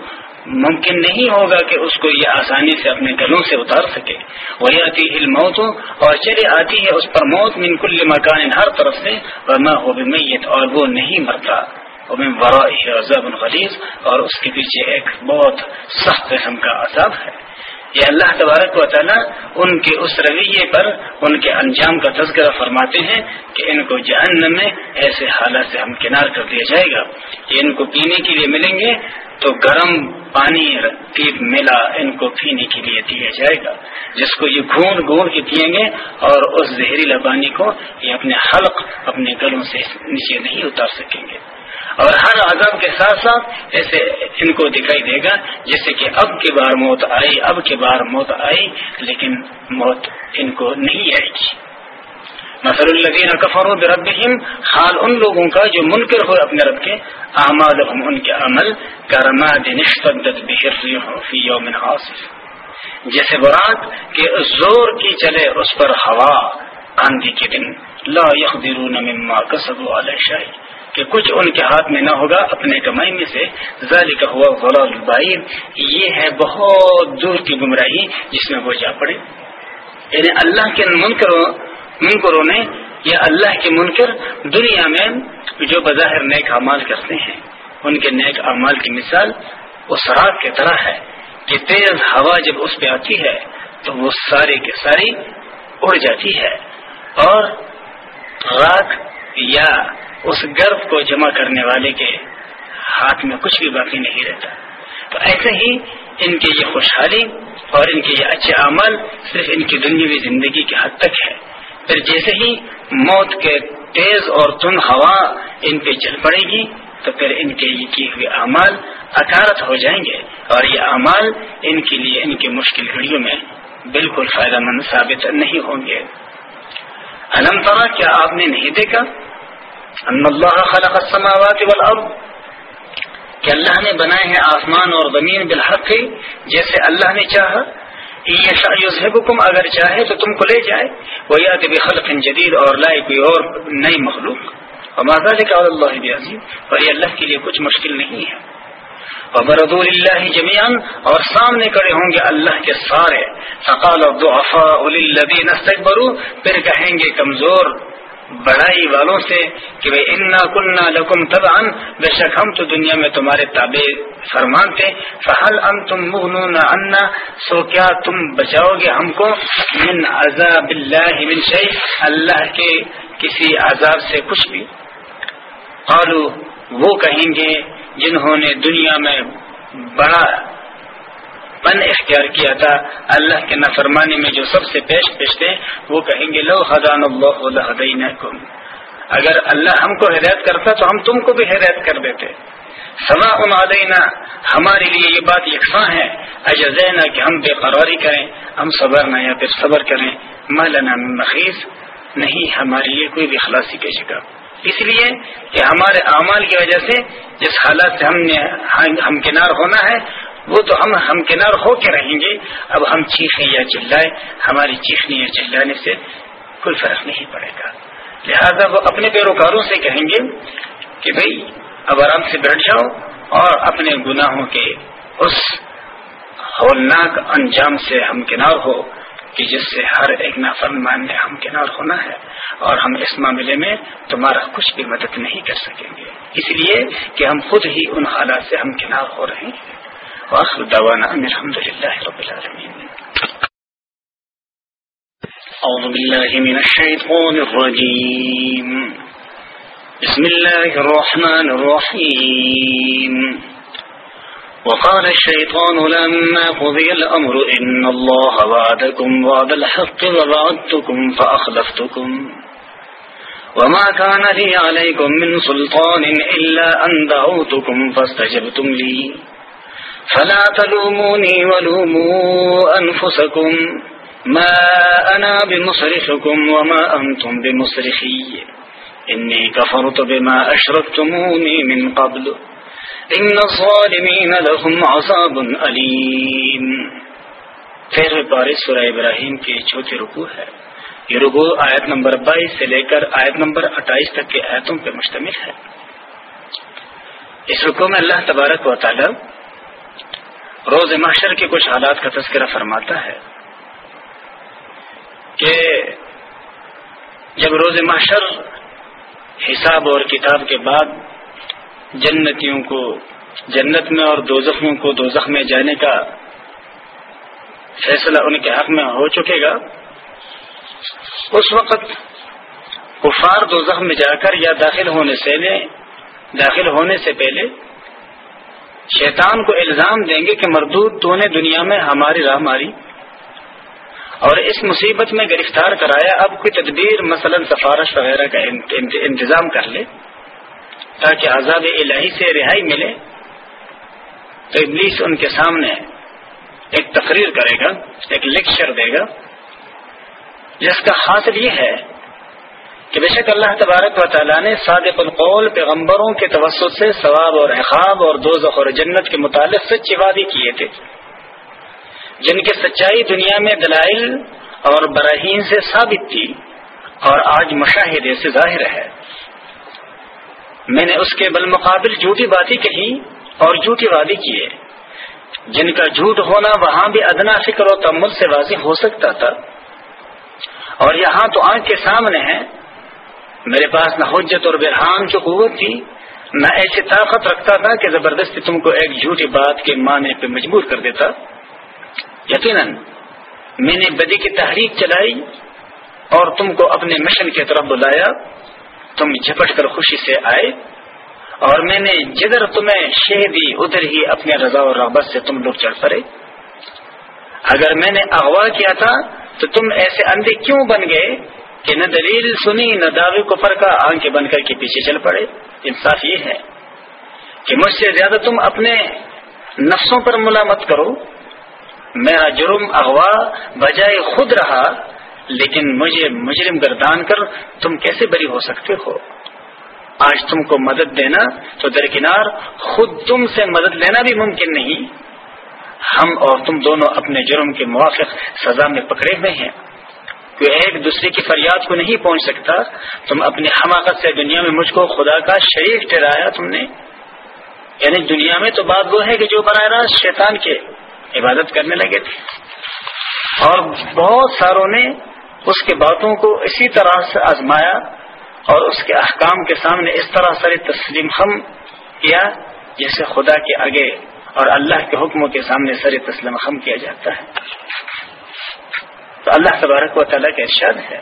ممکن نہیں ہوگا کہ اس کو یہ آسانی سے اپنے گلوں سے اتار سکے۔ وہی آتی ہل موت اور چلے آتی ہے اس پر موت من کل مکان، ہر طرف سے ورنہ ہو بھی میت اور وہ نہیں مرتا۔ عذاب غلیظ اور اس کے پیچھے ایک بہت سخت قسم کا عذاب ہے۔ یہ اللہ تبارک و تعالیٰ ان کے اس رویے پر ان کے انجام کا تذکرہ فرماتے ہیں کہ ان کو جہنم میں ایسے حالات سے ہم کنار کر دیا جائے گا۔ کہ ان کو پینے کے لیے ملیں گے تو گرم پانی ٹیپ ملا ان کو پینے کے لیے دیا جائے گا۔ جس کو یہ گھون گھون کے پیئیں گے اور اس زہریلا پانی کو یہ اپنے حلق اپنے گلوں سے نیچے نہیں اتار سکیں گے۔ اور ہر عذاب کے ساتھ ساتھ ایسے ان کو دکھائی دے گا، جیسے کہ اب کے بار موت آئی، اب کے بار موت آئی، لیکن موت ان کو نہیں آئے گی نصر الدین کفر رب حال ان لوگوں کا جو منکر ہو اپنے رب کے احمد ان کے عمل کرما فی یوم حاصف جیسے برات کے زور کی چلے اس پر ہوا، آندھی کے دن، لا یخدرون مما کسبوا علی شاہی کہ کچھ ان کے ہاتھ میں نہ ہوگا، اپنے کمائی میں سے۔ ذالک ہوا غلال البعید۔ یہ ہے بہت دور کی گمراہی جس میں وہ جا پڑے۔ یعنی اللہ کے منکروں منکروں نے یا اللہ کے منکر دنیا میں جو بظاہر نیک اعمال کرتے ہیں، ان کے نیک اعمال کی مثال اس رات کی طرح ہے۔ کہ تیز ہوا جب اس پہ آتی ہے، تو وہ سارے کے ساری اڑ جاتی ہے۔ اور راک یا اس گرد کو جمع کرنے والے کے ہاتھ میں کچھ بھی باقی نہیں رہتا۔ تو ایسے ہی ان کے یہ خوشحالی اور ان کے یہ اچھے عمل صرف ان کی دنیاوی زندگی کے حد تک ہے۔ پھر جیسے ہی موت کے تیز اور تن ہوا ان پہ چل پڑے گی، تو پھر ان کے یہ کیے ہوئے اعمال اکارت ہو جائیں گے اور یہ اعمال ان کے لیے ان کی مشکل گھڑیوں میں بالکل فائدہ مند ثابت نہیں ہوں گے۔ علم طرح کیا آپ نے نہیں دیکھا؟ ان اللہ خلق السماوات والارض کہ اللہ نے بنائے ہیں آسمان اور زمین بالحق، جیسے اللہ نے چاہا. یذہبکم، اگر چاہے تو تم کو لے جائے. وہ یاد بخلق جدید اور لائے کوئی اور نئی مخلوق. اور ذلك على اور یہ اللہ کے لیے کچھ مشکل نہیں ہے. وبرضوا لله جميعا اور سامنے کڑے ہوں گے اللہ کے سارے. فقال الضعفاء للذين استكبروا، پھر کہیں گے کمزور. بڑائی والوں سے کہ بھائی انا کنہ لکم تب بے شک ہم تو دنیا میں تمہارے تابع فرمان تھے۔ فہل ان تم مغنون انا سو کیا تم بچاؤ گے ہم کو؟ من عذاب اللہ من شیء اللہ کے کسی عذاب سے کچھ بھی۔ قالو وہ کہیں گے جنہوں نے دنیا میں بڑا پن اختیار کیا تھا اللہ کے نفرمانی میں جو سب سے پیش پیش تھے، وہ کہیں گے، لو خدان اللہ اگر اللہ ہم کو ہدایت کرتا تو ہم تم کو بھی ہدایت کر دیتے۔ سما علینا، ہمارے لیے یہ بات یکساں ہے۔ اجزینا کہ ہم بے قراری کریں، ہم صبر نہ یا پھر صبر کریں۔ مالنا مخیص نہیں ہمارے لیے کوئی بھی خلاصی کی جگہ اس لیے کہ ہمارے اعمال کی وجہ سے جس حالات سے ہم نے ہم کنار ہونا ہے وہ تو ہم ہم کنار ہو کے رہیں گے۔ اب ہم چیخیں یا چلائے ہماری چیخنے یا چلانے سے کوئی فرق نہیں پڑے گا۔ لہذا وہ اپنے پیروکاروں سے کہیں گے کہ بھائی اب آرام سے بیٹھ جاؤ اور اپنے گناہوں کے اس ہولناک انجام سے ہم کنار ہو، کہ جس سے ہر ایک نافرمان مان ہم کنار ہونا ہے۔ اور ہم اس معاملے میں تمہارا کچھ بھی مدد نہیں کر سکیں گے۔ اس لیے کہ ہم خود ہی ان حالات سے ہم کنار ہو رہے ہیں۔ واخر دعوانا ان الحمد لله رب العالمين. أعوذ بالله من الشيطان الرجيم. بسم الله الرحمن الرحيم. وقال الشيطان لما قضي الأمر إن الله وعدكم وعد الحق ووعدتكم فأخلفتكم. وما كان لي عليكم من سلطان إلا أن دعوتكم فاستجبتم لي. فلا تلوموني ولوموا أنفسكم ما أنا بمصرخكم وما أنتم بمصرخي. إني كفرت بما أشركتموني من قبل. إن الظالمين لهم عذاب أليم. پھر بارے سورہ ابراہیم کی چھوٹی رکو ہے۔ یہ رکو آیت نمبر بائیس سے لے کر آیت نمبر اٹھائیس تک کے آیتوں پہ مشتمل ہے۔ اس رکو میں اللہ تبارک و تعالی روز محشر کے کچھ حالات کا تذکرہ فرماتا ہے کہ جب روز محشر حساب اور کتاب کے بعد جنتیوں کو جنت میں اور دوزخوں کو دو میں جانے کا فیصلہ ان کے حق میں ہو چکے گا، اس وقت کفار دو زخم میں جا کر یا داخل ہونے سے داخل ہونے سے پہلے شیطان کو الزام دیں گے کہ مردود تو نے دنیا میں ہماری راہ ماری اور اس مصیبت میں گرفتار کرایا، اب کوئی تدبیر، مثلا سفارش وغیرہ کا انتظام کر لے تاکہ عذاب الہی سے رہائی ملے۔ تو ابلیس ان کے سامنے ایک تقریر کرے گا، ایک لیکچر دے گا، جس کا حاصل یہ ہے کہ بے شک اللہ تبارک و تعالیٰ نے صادق القول پیغمبروں کے توسط سے ثواب اور احخاب اور دو اور جنت کے متعلق سچی وعدے کیے تھے۔ جن کی سچائی دنیا میں دلائل اور براہین سے ثابت تھی اور آج مشاہدے سے ظاہر ہے۔ میں نے اس کے بالمقابل جھوٹی باتیں کہی اور جھوٹی وعدے کیے۔ جن کا جھوٹ ہونا وہاں بھی ادنا فکر و تمل سے واضح ہو سکتا تھا۔ اور یہاں تو آنکھ کے سامنے ہے میرے پاس نہ حجت اور برہان کی قوت تھی، نہ ایسی طاقت رکھتا تھا کہ زبردستی تم کو ایک جھوٹی بات کے معنی پہ مجبور کر دیتا۔ یقیناً، میں نے بدی کی تحریک چلائی اور تم کو اپنے مشن کی طرف بلایا۔ تم جھپٹ کر خوشی سے آئے اور میں نے جدھر تمہیں شہ دی ادھر ہی اپنے رضا و رغبت سے تم لوگ چڑھ پڑے۔ اگر میں نے اغوا کیا تھا تو تم ایسے اندھے کیوں بن گئے؟ کہ نہ دلیل سنی، نہ دعوے کفر کا آنکھیں بن کر کے پیچھے چل پڑے۔ انصاف یہ ہے کہ مجھ سے زیادہ تم اپنے نفسوں پر ملامت کرو۔ میرا جرم، اغوا بجائے خود رہا، لیکن مجھے مجرم گردان کر تم کیسے بری ہو سکتے ہو؟ آج تم کو مدد دینا تو درکنار، خود تم سے مدد لینا بھی ممکن نہیں۔ ہم اور تم دونوں اپنے جرم کے موافق سزا میں پکڑے ہوئے ہیں۔ کوئی ایک دوسرے کی فریاد کو نہیں پہنچ سکتا، تم اپنی حماقت سے دنیا میں مجھ کو خدا کا شریک ٹھہرایا تم نے۔ یعنی دنیا میں تو بات وہ ہے کہ جو براہ راست شیطان کے عبادت کرنے لگے تھے۔ اور بہت ساروں نے اس کے باتوں کو اسی طرح سے آزمایا اور اس کے احکام کے سامنے اس طرح سر تسلیم خم کیا، جیسے خدا کے آگے اور اللہ کے حکموں کے سامنے سر تسلیم خم کیا جاتا ہے۔ تو اللہ تبارک و تعالیٰ کا ارشاد ہے۔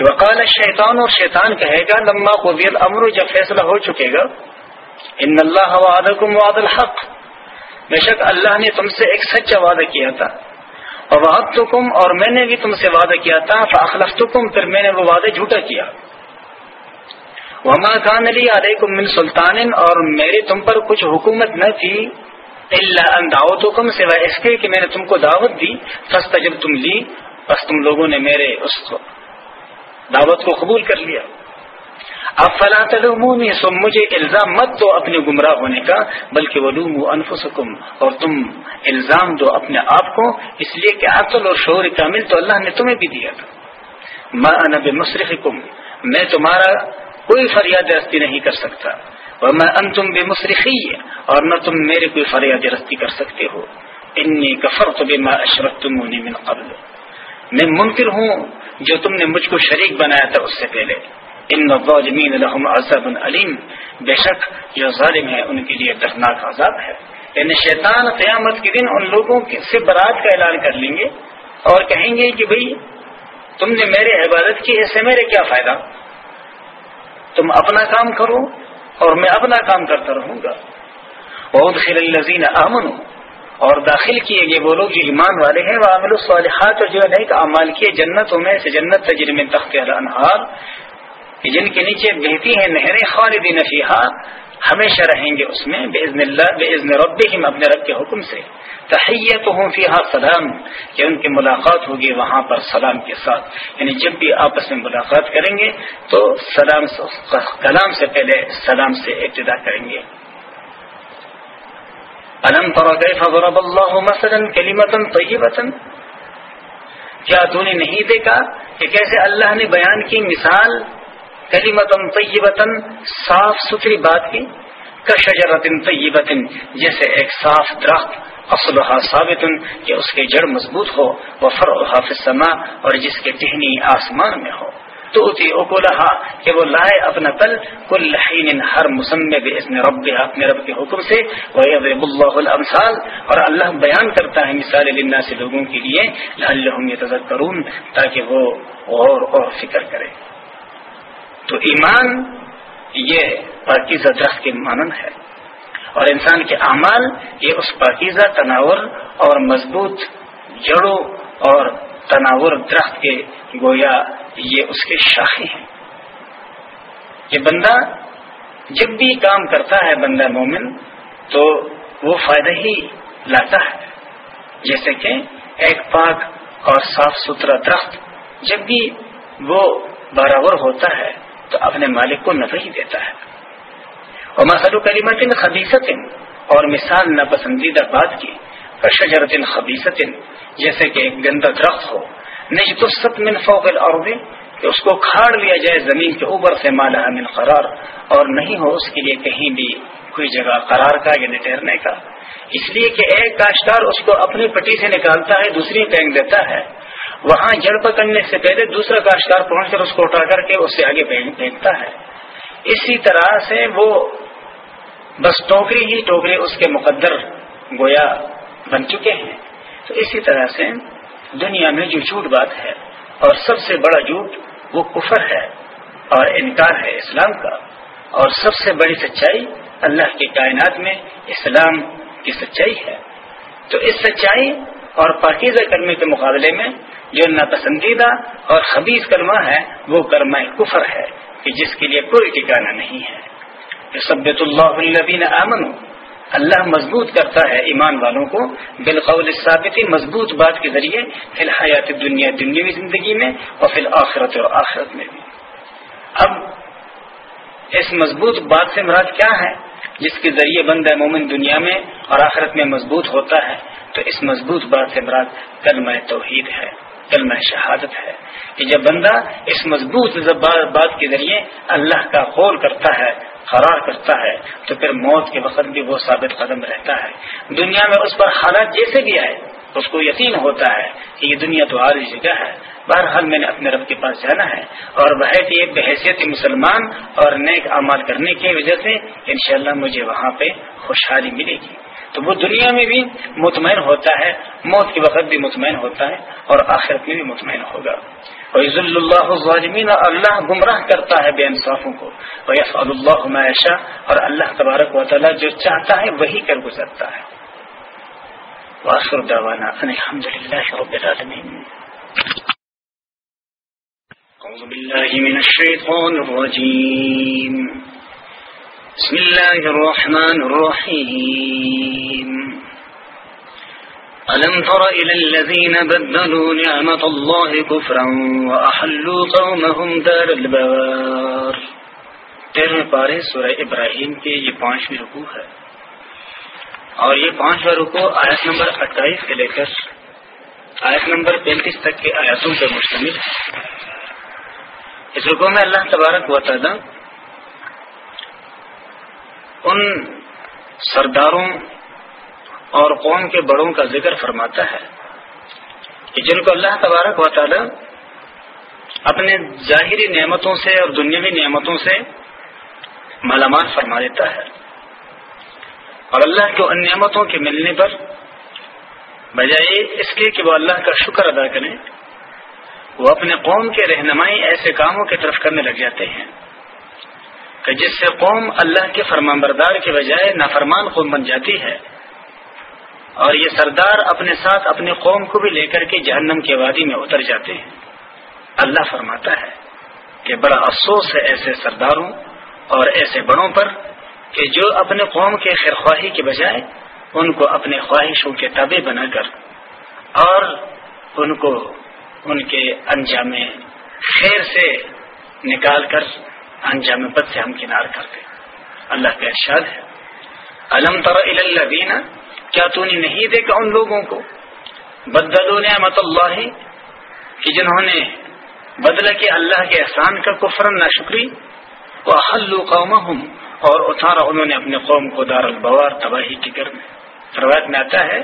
وقال شیطان اور شیطان کہے گا لمبا قبی الامر، جب فیصلہ ہو چکے گا۔ ان اللہ وعدکم وعد الحق۔ بے شک اللہ نے تم سے ایک سچا وعدہ کیا تھا۔ اور وحد اور میں نے بھی تم سے وعدہ کیا تھا۔ فاخلف پھر میں نے وہ وعدہ جھوٹا کیا۔ وما خان علی علیہ من سلطان، اور میری تم پر کچھ حکومت نہ تھی۔ اللہ دعوت حکم سوائے اس کے کہ میں نے تم کو دعوت دی فستا جب تم لی بس تم لوگوں نے میرے اس دعوت کو قبول کر لیا۔ اب فلاں تلومونی، سو مجھے الزام مت دو اپنے گمراہ ہونے کا، بلکہ ولوم انفسکم، اور تم الزام دو اپنے آپ کو، اس لیے کہ عقل اور شعور کامل تو اللہ نے تمہیں بھی دیا تھا۔ میں انب مصرف میں تمہارا کوئی فریاد رستی نہیں کر سکتا۔ اور میں ان تم بے مصرفی اور نہ تم میرے کوئی فریاد رستی کر سکتے ہو۔ انی کفر تو بے میں اشرف تم من قبل۔ میں منکر ہوں جو تم نے مجھ کو شریک بنایا تھا اس سے پہلے۔ ان الظالمین لهم عذاب علیم بے شک جو ظالم ہے ان کے لیے دردناک عذاب ہے۔ یعنی شیطان قیامت کے دن ان لوگوں سے برات کا اعلان کر لیں گے اور کہیں گے کہ بھئی، تم نے میرے عبادت کی، اس سے میرے کیا فائدہ؟ تم اپنا کام کرو اور میں اپنا کام کرتا رہوں گا۔ بہت خیر الزین امن اور داخل کیے گئے وہ لوگ جو ایمان والے ہیں وہ عامل الصالحات اور جو نیک اعمال کیے جنتوں میں سے، جنت تجرم تخت الانہار جن کے نیچے بہتی ہیں نہریں خالدین فیہا۔ ہمیشہ رہیں گے اس میں بے عزن اللہ بے عزن رب اپنے رب کے حکم سے۔ تحیت ہوں فیحا سلام، کہ ان کی ملاقات ہوگی وہاں پر سلام کے ساتھ۔ یعنی جب بھی آپس میں ملاقات کریں گے تو سلام کلام سے پہلے سلام سے ابتدا کریں گے۔ الم ضرب اللہ مثلا کلیمتا طیبتا؟ کیا تو نے نہیں دیکھا کہ کیسے اللہ نے بیان کی مثال کلیمتن طیبتن، صاف ستھری بات کی شجرت طیبت جیسے ایک صاف درخت اصلحا ثابت کہ اس کے جڑ مضبوط ہو وہ فر سما اور جس کے ٹہنی آسمان میں ہو۔ تو اتی اکولہا، کہ وہ لائے اپنا پل کل حین ہر مسمے بسم رب اپنے رب کے حکم سے، وَيَضْرِبُ اللَّهُ الْأَمْثَالِ، اور اللہ بیان کرتا ہے مثال للہ لوگوں کے لیے، لعلہم یتذکرون، تاکہ وہ غور اور فکر کرے۔ تو ایمان یہ پاکیزہ درخت کے مانند ہے۔ اور انسان کے اعمال یہ اس پاکیزہ تناور اور مضبوط جڑوں اور تناور درخت کے گویا یہ اس کے شاخیں ہیں۔ یہ بندہ جب بھی کام کرتا ہے بندہ مومن تو وہ فائدہ ہی لاتا ہے۔ جیسے کہ ایک پاک اور صاف ستھرا درخت جب بھی وہ برابر ہوتا ہے تو اپنے مالک کو نفع ہی دیتا ہے۔ اور مسلو کریمت خبیصت اور مثال ناپسندیدہ بات کی شجرت خبیصت جیسے کہ ایک گندا درخت ہو۔ نہیں تو ست من فوق الارض کہ اس کو کھاڑ لیا جائے زمین کے اوپر سے مالا من قرار اور نہیں ہو اس کے لیے کہیں بھی کوئی جگہ قرار کا یا ٹھہرنے کا۔ اس لیے کہ ایک کاشتکار اس کو اپنی پٹی سے نکالتا ہے، دوسری پھینک دیتا ہے۔ وہاں جڑ پکڑنے سے پہلے دوسرا کاشتکار پہنچ کر اس کو اٹھا کر کے اس سے آگے پھینکتا ہے۔ اسی طرح سے وہ بس ٹوکری ہی ٹوکری اس کے مقدر گویا بن چکے ہیں۔ تو اسی طرح سے دنیا میں جو جھوٹ بات ہے اور سب سے بڑا جھوٹ وہ کفر ہے اور انکار ہے اسلام کا۔ اور سب سے بڑی سچائی اللہ کی کائنات میں اسلام کی سچائی ہے۔ تو اس سچائی اور پاکیزہ کرنے کے مقابلے میں جو ناپسندیدہ اور خبیز کرما ہے، وہ کرما کفر ہے، کہ جس کے لیے کوئی ٹھکانا نہیں ہے۔ سبت اللہ البین امن اللہ مضبوط کرتا ہے ایمان والوں کو۔ بالقول ثابت مضبوط بات کے ذریعے فی الحیات دنیا دنیاوی زندگی میں، اور فی الآخرت اور آخرت میں بھی۔ اب اس مضبوط بات سے مراد کیا ہے؟ جس کے ذریعے بندہ مومن دنیا میں اور آخرت میں مضبوط ہوتا ہے، تو اس مضبوط بات سے مراد کلمہ توحید ہے، کلمہ شہادت ہے کہ جب بندہ اس مضبوط بات کے ذریعے اللہ کا قول کرتا ہے، قرار کرتا ہے، تو پھر موت کے وقت بھی وہ ثابت قدم رہتا ہے۔ دنیا میں اس پر حالات جیسے بھی آئے، اس کو یقین ہوتا ہے کہ یہ دنیا تو آر جگہ ہے۔ بہرحال میں نے اپنے رب کے پاس جانا ہے اور وہ بحیثیت مسلمان اور نیک اعمال کرنے کی وجہ سے انشاءاللہ مجھے وہاں پہ خوشحالی ملے گی۔ تو وہ دنیا میں بھی مطمئن ہوتا ہے، موت کے وقت بھی مطمئن ہوتا ہے اور آخرت میں بھی مطمئن ہوگا۔ اللہ ظالمین اللہ گمراہ کرتا ہے بے انصافوں کو۔ ویف اللہ عائشہ اور اللہ تبارک و تعالیٰ جو چاہتا ہے وہی کر گزرتا ہے۔ دعوانا الحمد للہ رب العالمین أعوذ بالله من الشيطان الرجيم. بسم الله الرحمن الرحيم. ألم تر إلى الذين بدلوا نعمة الله كفرا وأحلوا قومهم دار البوار؟ تیرہ پارے سورہ ابراہیم کے یہ پانچویں رکو ہے۔ اور یہ پانچواں رکو آیت نمبر اٹھائیس سے لے کر آیت نمبر پینتیس تک کے آیاتوں پر مشتمل ہے۔ اس رکو میں اللہ تبارک و تعالی ان سرداروں اور قوم کے بڑوں کا ذکر فرماتا ہے کہ جن کو اللہ تبارک و تعالی اپنے ظاہری نعمتوں سے اور دنیاوی نعمتوں سے مالامال فرما دیتا ہے اور اللہ کو ان نعمتوں کے ملنے پر بجائے اس کے کہ وہ اللہ کا شکر ادا کریں وہ اپنے قوم کے رہنمائی ایسے کاموں کی طرف کرنے لگ جاتے ہیں کہ جس سے قوم اللہ کے فرمان بردار کے بجائے نافرمان قوم بن جاتی ہے اور یہ سردار اپنے ساتھ اپنے قوم کو بھی لے کر کے جہنم کے وادی میں اتر جاتے ہیں۔ اللہ فرماتا ہے کہ بڑا افسوس ہے ایسے سرداروں اور ایسے بڑوں پر کہ جو اپنے قوم کے خیرخواہی کے بجائے ان کو اپنے خواہشوں کے تابع بنا کر اور ان کو ان کے انجام خیر سے نکال کر انجام بد سے ہم کنار کرتے اللہ کا ارشاد ہے۔ علم تر کیا تو نے نہیں دیکھا ان لوگوں کو؟ بدلو نعمت اللہ، کہ جنہوں نے بدلا کہ اللہ کے احسان کا کفرن نہ شکری۔ وہ حلو قوم اور اتارا انہوں نے اپنے قوم کو دار البوار تباہی کی گرم روایت میں آتا ہے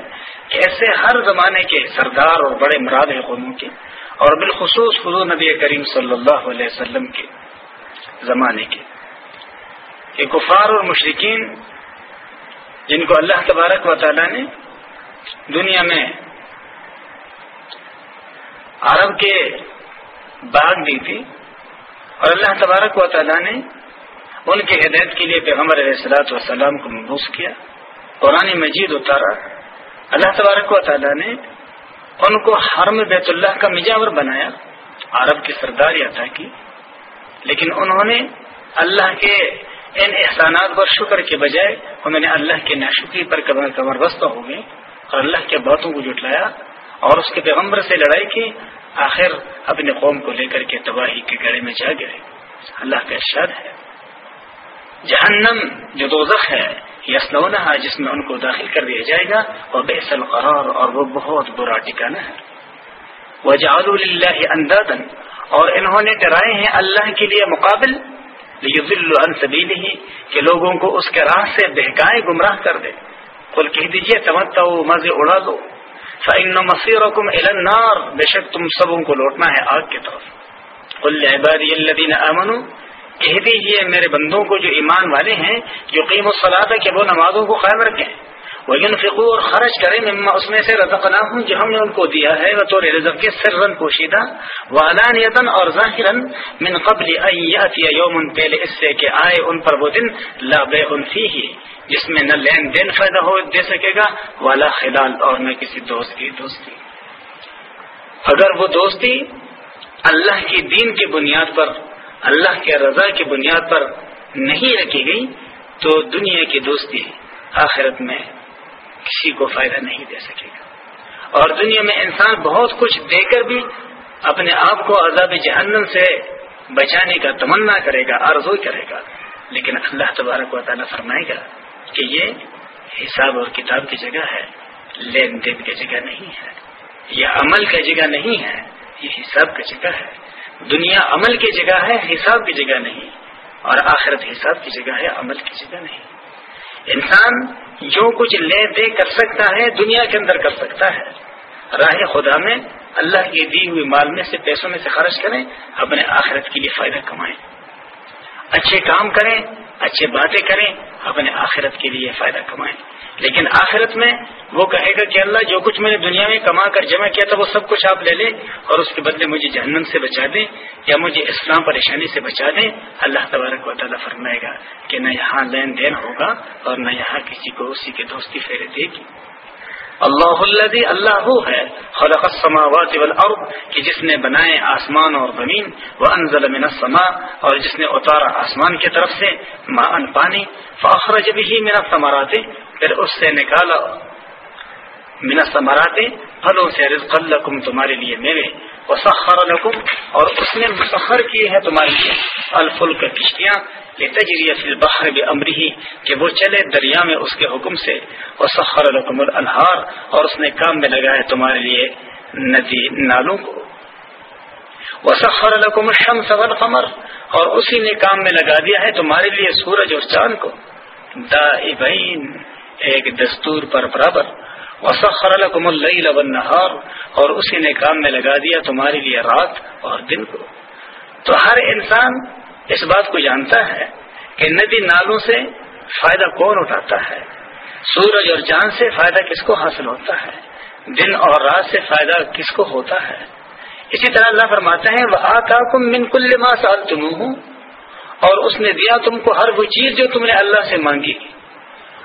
کہ ایسے ہر زمانے کے سردار اور بڑے مراد ہیں قوموں کے اور بالخصوص حضور نبی کریم صلی اللہ علیہ وسلم کے زمانے کے۔ کہ کفار اور مشرقین جن کو اللہ تبارک و تعالیٰ نے دنیا میں عرب کے باغ دی تھی اور اللہ تبارک و تعالیٰ نے ان کے ہدایت کے لیے پیغمبر علیہ السلاۃ والسلام کو محبوس کیا۔ قرآن مجید اتارا، اللہ تبارک و تعالیٰ نے ان کو حرم بیت اللہ کا مجاور بنایا، عرب کی سرداری عطا کی، لیکن انہوں نے اللہ کے ان احسانات پر شکر کے بجائے انہوں نے اللہ کے ناشکری پر کمر بستہ ہو گئے اور اللہ کے باتوں کو جٹلایا اور اس کے پیغمبر سے لڑائی کی، آخر اپنے قوم کو لے کر کے تباہی کے گڑے میں جا گئے۔ اللہ کا ارشاد ہے۔ جہنم جو دوزخ ہے یسلونا جس میں ان کو داخل کر دیا جائے گا وہ بے قرار اور وہ بہت برا ٹھکانا ہے۔ وہ اللہ اندازن اور انہوں نے ڈرائے ہیں اللہ کے لیے مقابل عن سبیلہ، کہ لوگوں کو اس کے راہ سے بہکائے گمراہ کر دے۔ کل کہہ دیجیے تمتا مزے اڑا دو۔ فإن مصيركم إلى النار، بے شک تم سبوں کو لوٹنا ہے آگ کی طرف۔ قل لعبادي الذين آمنوا کہہ دیجیے میرے بندوں کو جو ایمان والے ہیں جو قیم الصلاة کہ وہ نمازوں کو قائم رکھیں۔ وینفقوا اور خرچ کریں، مما اس میں سے رزقناہم جو ہم نے ان کو دیا ہے بطور رزق کے سرن پوشیدہ۔ وعلانیتا اور ظاہرا، من قبل ان یوم پہلے اس سے کہ آئے ان پر وہ دن، لا بیع فیہ جس میں نہ لین دین فائدہ ہو، دے سکے گا والا خلال اور نہ کسی دوست کی دوستی۔ اگر وہ دوستی اللہ کی دین کی بنیاد پر اللہ کے رضا کی بنیاد پر نہیں رکھی گئی تو دنیا کی دوستی آخرت میں کسی کو فائدہ نہیں دے سکے گا۔ اور دنیا میں انسان بہت کچھ دے کر بھی اپنے آپ کو عذاب جہنم سے بچانے کا تمنا کرے گا، آرزو کرے گا۔ لیکن اللہ تبارک و تعالیٰ فرمائے گا کہ یہ حساب اور کتاب کی جگہ ہے، لین دین کی جگہ نہیں ہے یہ عمل کی جگہ نہیں ہے، یہ حساب کی جگہ ہے۔ دنیا عمل کی جگہ ہے، حساب کی جگہ نہیں، اور آخرت حساب کی جگہ ہے، عمل کی جگہ نہیں۔ انسان جو کچھ لے دے کر سکتا ہے، دنیا کے اندر کر سکتا ہے۔ راہ خدا میں اللہ کی دی ہوئی مال میں سے، پیسوں میں سے خرچ کریں، اپنے آخرت کے لیے فائدہ کمائیں۔ اچھے کام کریں، اچھے باتیں کریں اپنے آخرت کے لیے فائدہ کمائیں۔ لیکن آخرت میں وہ کہے گا کہ اللہ جو کچھ میں نے دنیا میں کما کر جمع کیا تھا وہ سب کچھ آپ لے لیں اور اس کے بدلے مجھے جہنم سے بچا دیں یا مجھے اسلام پریشانی سے بچا دیں۔ اللہ تبارک و تعالیٰ فرمائے گا کہ نہ یہاں لین دین ہوگا اور نہ یہاں کسی کو اسی کے دوستی پھیرے دے گی۔ اللہ الذي اللہ وہ ہے، خلق السماوات والارض، کہ جس نے بنائے آسمان اور زمین، وانزل من السماء، اور جس نے اتارا آسمان کی طرف سے ماء پانی، فاخرج به من الثمرات، پھر اس سے نکالا من الثمرات، پھلوں سے رزق لكم تمہارے لیے میوے، وسخر لكم اور اس نے مسخر کی ہے تمہارے لیے الفلک کشتیاں تجریہ فی البحر بامرہ کہ وہ چلے دریا میں اس کے حکم سے وسخر لكم الانہار، اور اس نے کام میں لگایا تمہارے لیے ندی نالوں کو۔ وسخر لكم الشمس والقمر، اور اسی نے کام میں لگا دیا ہے تمہارے لیے سورج اور چاند کو۔ دائبین، ایک دستور پر برابر۔ وسخر لكم اللیل والنہار اور اسی نے کام میں لگا دیا تمہارے لیے رات اور دن کو۔ تو ہر انسان اس بات کو جانتا ہے کہ ندی نالوں سے فائدہ کون اٹھاتا ہے؟ سورج اور چاند سے فائدہ کس کو حاصل ہوتا ہے؟ دن اور رات سے فائدہ کس کو ہوتا ہے؟ اسی طرح اللہ فرماتے ہیں وہ آتا کم من کل سال تم اور اس نے دیا تم کو ہر وہ چیز جو تم نے اللہ سے مانگی۔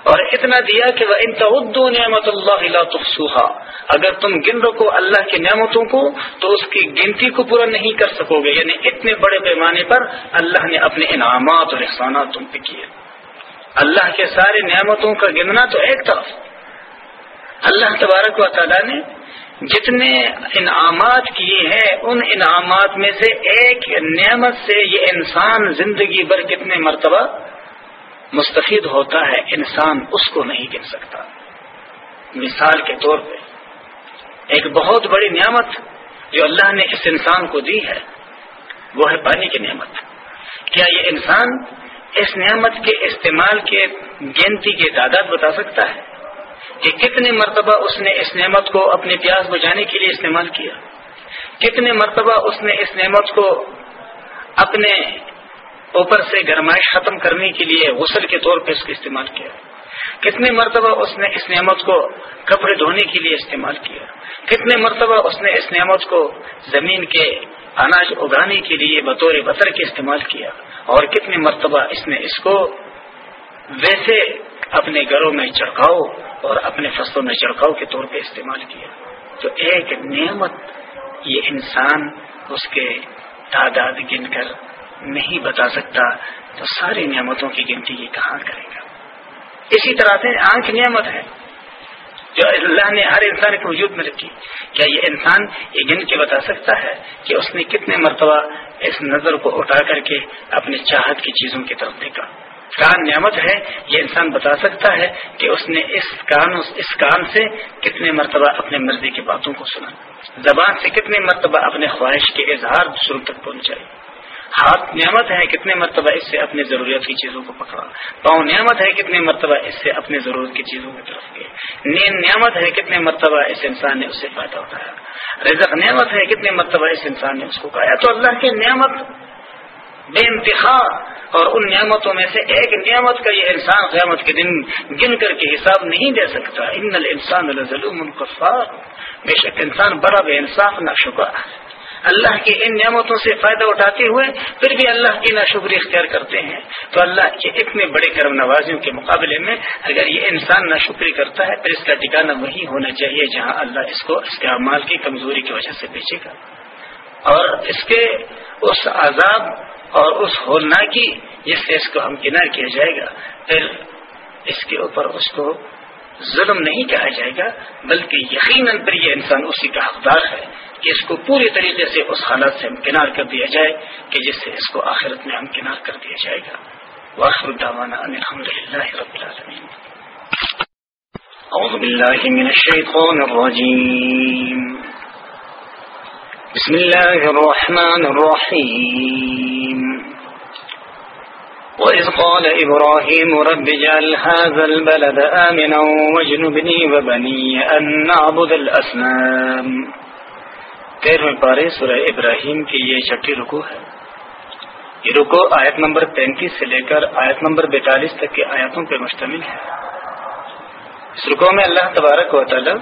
اور اتنا دیا کہ وہ انتہدو نعمت اللہ تخصوحا اگر تم گن رکھو اللہ کی نعمتوں کو، تو اس کی گنتی کو پورا نہیں کر سکو گے۔ یعنی اتنے بڑے پیمانے پر اللہ نے اپنے انعامات اور احسانات تم پہ کیے۔ اللہ کے سارے نعمتوں کا گننا تو ایک طرف۔ اللہ تبارک و تعالیٰ نے جتنے انعامات کیے ہیں، ان انعامات میں سے ایک نعمت سے یہ انسان زندگی بھر کتنے مرتبہ مستفید ہوتا ہے، انسان اس کو نہیں گن سکتا۔ مثال کے طور پہ، ایک بہت بڑی نعمت جو اللہ نے اس انسان کو دی ہے، وہ ہے پانی کی نعمت۔ کیا یہ انسان اس نعمت کے استعمال کے گنتی کی تعداد بتا سکتا ہے؟ کہ کتنے مرتبہ اس نے اس نعمت کو اپنے پیاس بجانے کے لیے استعمال کیا؟ کتنے مرتبہ اس نے اس نعمت کو اپنے اوپر سے گرمائش ختم کرنے کے لیے غسل کے طور پہ اس کا استعمال کیا۔ کتنے مرتبہ اس نے اس نعمت کو کپڑے دھونے کے لیے استعمال کیا؟ کتنے مرتبہ اس نے اس نعمت کو زمین کے اناج اگانے کے لیے بطور بطر کے استعمال کیا؟ اور کتنے مرتبہ اس نے اس کو ویسے اپنے گھروں میں چڑکاؤ اور اپنے فصلوں میں چڑکاؤ کے طور پہ استعمال کیا؟ تو ایک نعمت یہ انسان اس کے تعداد گن کر نہیں بتا سکتا، تو ساری نعمتوں کی گنتی یہ کہاں کرے گا؟ اسی طرح سے آنکھ نعمت ہے، جو اللہ نے ہر انسان کے وجود میں رکھی۔ کیا یہ انسان یہ گن کے بتا سکتا ہے کہ اس نے کتنے مرتبہ اس نظر کو اٹھا کر کے اپنی چاہت کی چیزوں کی طرف دیکھا؟ کان نعمت ہے، یہ انسان بتا سکتا ہے کہ اس نے اس کان اس کان سے کتنے مرتبہ اپنے مرضی کی باتوں کو سنا۔ زبان سے کتنے مرتبہ اپنے خواہش کے اظہار دوسروں تک پہنچائی۔ ہاتھ نعمت ہے کتنے مرتبہ اس سے اپنے ضروریات کی چیزوں کو پکڑا۔ پاؤں نعمت ہے کتنے مرتبہ اس سے اپنے ضرورت کی چیزوں کی طرف گئے نیند نعمت ہے کتنے مرتبہ اس انسان نے اس سے فائدہ اٹھایا۔ رزق نعمت ہے کتنے مرتبہ اس انسان نے اس کو کہا تو اللہ کی نعمت بے انتخاب اور ان نعمتوں میں سے ایک نعمت کا یہ انسان قیامت کے دن گن کر کے حساب نہیں دے سکتا۔ ان الانسان لظلوم بے شک انسان بڑا بے انصاف نہ شکا اللہ کی ان نعمتوں سے فائدہ اٹھاتے ہوئے پھر بھی اللہ کی ناشکری اختیار کرتے ہیں۔ تو اللہ کے اتنے بڑے کرم نوازیوں کے مقابلے میں اگر یہ انسان ناشکری کرتا ہے، پھر اس کا ٹھکانا وہی ہونا چاہیے جہاں اللہ اس کو، اس کے اعمال کی کمزوری کی وجہ سے بیچے گا اور اس کے اس عذاب اور اس ہولنا کی جس سے اس کو ہم کنار کیا جائے گا، پھر اس کے اوپر اس کو ظلم نہیں کہا جائے گا، بلکہ یقیناً پر یہ انسان اسی کا حقدار ہے کہ اس کو پوری طریقے سے اس حالت سے امکنار کر دیا جائے کہ جس سے اس کو آخرت میں امکنار کر دیا جائے گا۔ واخر الدعوانا ان الحمد لله رب العالمين اعوذ بالله من الشيطان الرجيم بسم الله الرحمن الرحيم وإذ قال إبراهيم رب جعل هذا البلد آمنا واجنبني وبني أن نعبد الأسنام تیرہویں پارے سورہ ابراہیم کی یہ چھٹی رکو ہے۔ یہ رکو آیت نمبر پینتیس سے لے کر آیت نمبر بیتالیس تک کی آیتوں پر مشتمل ہے۔ اس رکو میں اللہ تبارک و تعالی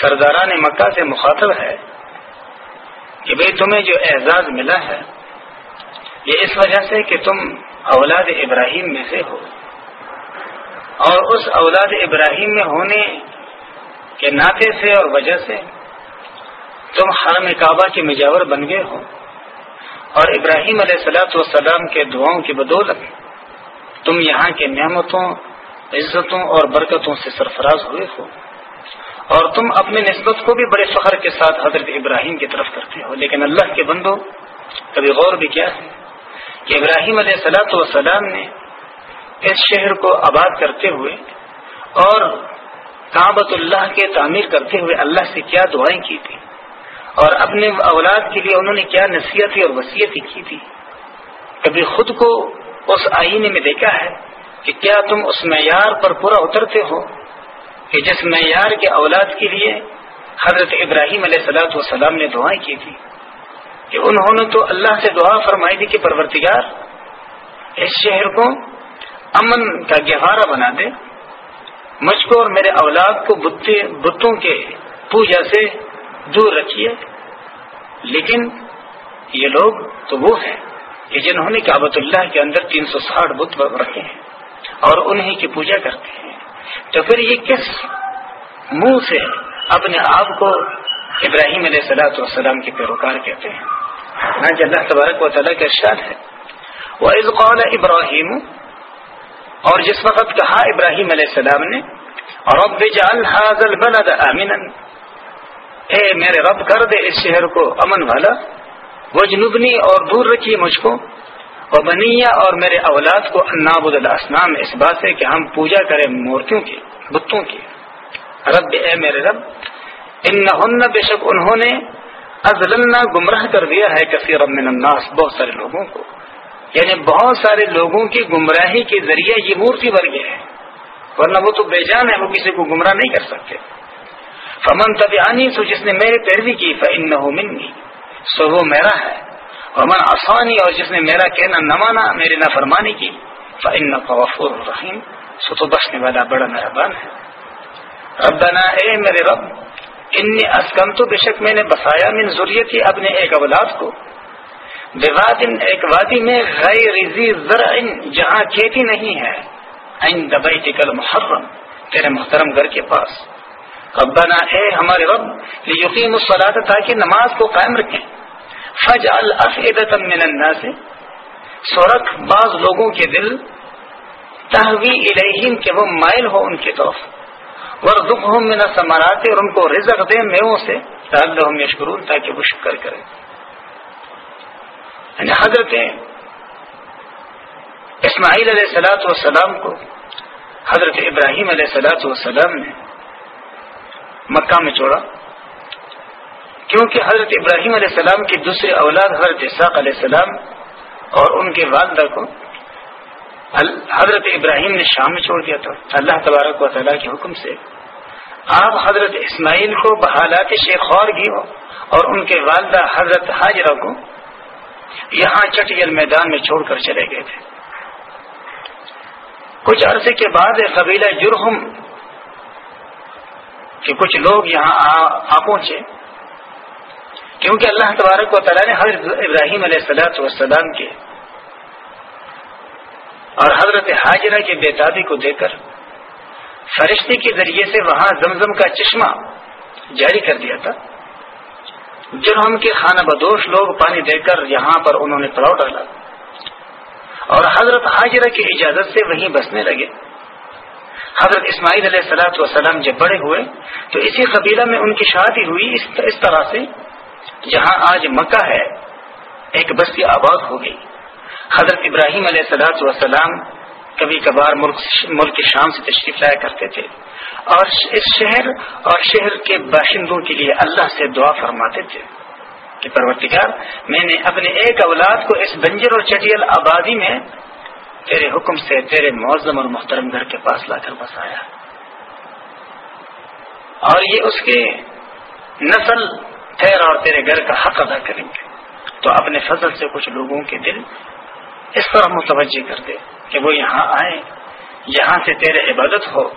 سرداران مکہ سے مخاطب ہے کہ بھئی تمہیں جو اعزاز ملا ہے یہ اس وجہ سے کہ تم اولاد ابراہیم میں سے ہو۔ اور اس اولاد ابراہیم میں ہونے کے ناطے سے اور وجہ سے تم حرم کعبہ کے مجاور بن گئے ہو۔ اور ابراہیم علیہ سلاۃ والسلام کے دعاؤں کی بدولت تم یہاں کے نعمتوں، عزتوں اور برکتوں سے سرفراز ہوئے ہو۔ اور تم اپنی نسبت کو بھی بڑے فخر کے ساتھ حضرت ابراہیم کی طرف کرتے ہو۔ لیکن اللہ کے بندو، کبھی غور بھی کیا ہے؟ کہ ابراہیم علیہ سلاۃ والسلام نے اس شہر کو آباد کرتے ہوئے اور کابت اللہ کے تعمیر کرتے ہوئے اللہ سے کیا دعائیں کی تھی اور اپنے اولاد کے لیے انہوں نے کیا نصیحت اور وصیت کی تھی۔ کبھی خود کو اس آئینے میں دیکھا ہے کہ کیا تم اس معیار پر پورا اترتے ہو کہ جس معیار کے اولاد کے لیے حضرت ابراہیم علیہ سلاۃ والسلام نے دعائیں کی تھی؟ کہ انہوں نے تو اللہ سے دعا فرمائی تھی کہ پرورتگار اس شہر کو امن کا گہوارہ بنا دے۔ مجھ کو اور میرے اولاد کو بتوں کے پوجا سے دور رکھیے۔ لیکن یہ لوگ تو وہ ہیں کہ جنہوں نے کابت اللہ کے اندر تین سو ساٹھ بت رکھے ہیں اور انہیں کی پوجا کرتے ہیں۔ تو پھر یہ کس منہ سے اپنے آپ کو ابراہیم علیہ سلاۃ والسلام کے پیروکار کہتے ہیں؟ نہ اللہ تبارک و تعالیٰ کا ارشاد ہے وہ قول ابراہیم اور جس وقت کہا ابراہیم علیہ السلام نے اور اب البلد امنا اے میرے رب، کر دے اس شہر کو امن والا۔ وہ جنوبنی اور دور رکھیے مجھ کو۔ وہ بنیا اور میرے اولاد کو اناب الاسلام اس بات سے کہ ہم پوجا کریں مورتیوں کی، بتوں کی۔ رب، اے میرے رب ان بے شک انہوں نے ازلنا گمراہ کر دیا ہے کثیر من الناس، بہت سارے لوگوں کو۔ یعنی بہت سارے لوگوں کی گمراہی کے ذریعے یہ مورتی بن گئے ہیں ورنہ وہ تو بے جان ہے، وہ کسی کو گمراہ نہیں کر سکتے۔ فمن طبی سو جس نے میری پیروی کی فن منی سو وہ میرا ہے۔ فمن آسانی اور جس نے میرا کہنا نہ مانا میری نہ فرمانی کی فن غفور الرحیم سو تو بخشنے والا بڑا مہربان ہے۔ ربنا، اے میرے رب انی اسکن تو بے شک میں نے بسایا من ضروریت اپنے ایک اولاد کو۔ بوادن ایک وادی میں غیر زرع، جہاں کھیتی نہیں ہے۔ این دبئی کل محرم تیرے محترم گھر کے پاس۔ ربنا، اے ہمارے رب یقین الصلاۃ تاکہ نماز کو قائم رکھیں۔ فج الفیدت من الناس سورخ بعض لوگوں کے دل تحوی الیہم، کہ وہ مائل ہو ان کی طرف۔ ورزقہم من الثمرات اور ان کو رزق دے میووں سے لعلہم یشکرون تاکہ وہ شکر کریں۔ یعنی حضرت اسماعیل علیہ سلاۃ والسلام کو، حضرت ابراہیم علیہ سلاۃ والسلام نے مکہ میں چھوڑا، کیونکہ حضرت ابراہیم علیہ السلام کی دوسری اولاد حضرت اساق علیہ السلام اور ان کے والدہ کو حضرت ابراہیم نے شام میں چھوڑ دیا تھا۔ اللہ تبارک و تعالیٰ کے حکم سے آپ حضرت اسماعیل کو بحالات شیخ اور ہو اور ان کے والدہ حضرت حاجرہ کو یہاں چٹیل میدان میں چھوڑ کر چلے گئے تھے۔ کچھ عرصے کے بعد قبیلہ جرہم کہ کچھ لوگ یہاں آ پہنچے۔ کیونکہ اللہ تبارک و تعالیٰ نے حضرت ابراہیم علیہ السلاۃ والسلام کے اور حضرت حاجرہ کے بے کو دے کر فرشتے کے ذریعے سے وہاں زمزم کا چشمہ جاری کر دیا تھا۔ جرہم کے خانہ بدوش لوگ پانی دے کر یہاں پر انہوں نے پڑاؤ ڈالا اور حضرت حاجرہ کی اجازت سے وہیں بسنے لگے۔ حضرت اسماعیل علیہ السلاۃ وسلم جب بڑے ہوئے تو اسی قبیلہ میں ان کی شادی ہوئی۔ اس طرح سے جہاں آج مکہ ہے، ایک بستی آباد ہو گئی۔ حضرت ابراہیم علیہ السلاۃ وسلام کبھی کبھار ملک شام سے تشریف لایا کرتے تھے اور اس شہر اور شہر کے باشندوں کے لیے اللہ سے دعا فرماتے تھے کہ پرورتگار میں نے اپنے ایک اولاد کو اس بنجر اور چٹیل آبادی میں تیرے حکم سے، تیرے معظم اور محترم گھر کے پاس لا کر بسایا۔ اور یہ اس کے نسل تیرا اور تیرے گھر کا حق ادا کریں گے۔ تو اپنے فضل سے کچھ لوگوں کے دل اس طرح متوجہ کر دے کہ وہ یہاں آئے یہاں سے تیرے عبادت ہو۔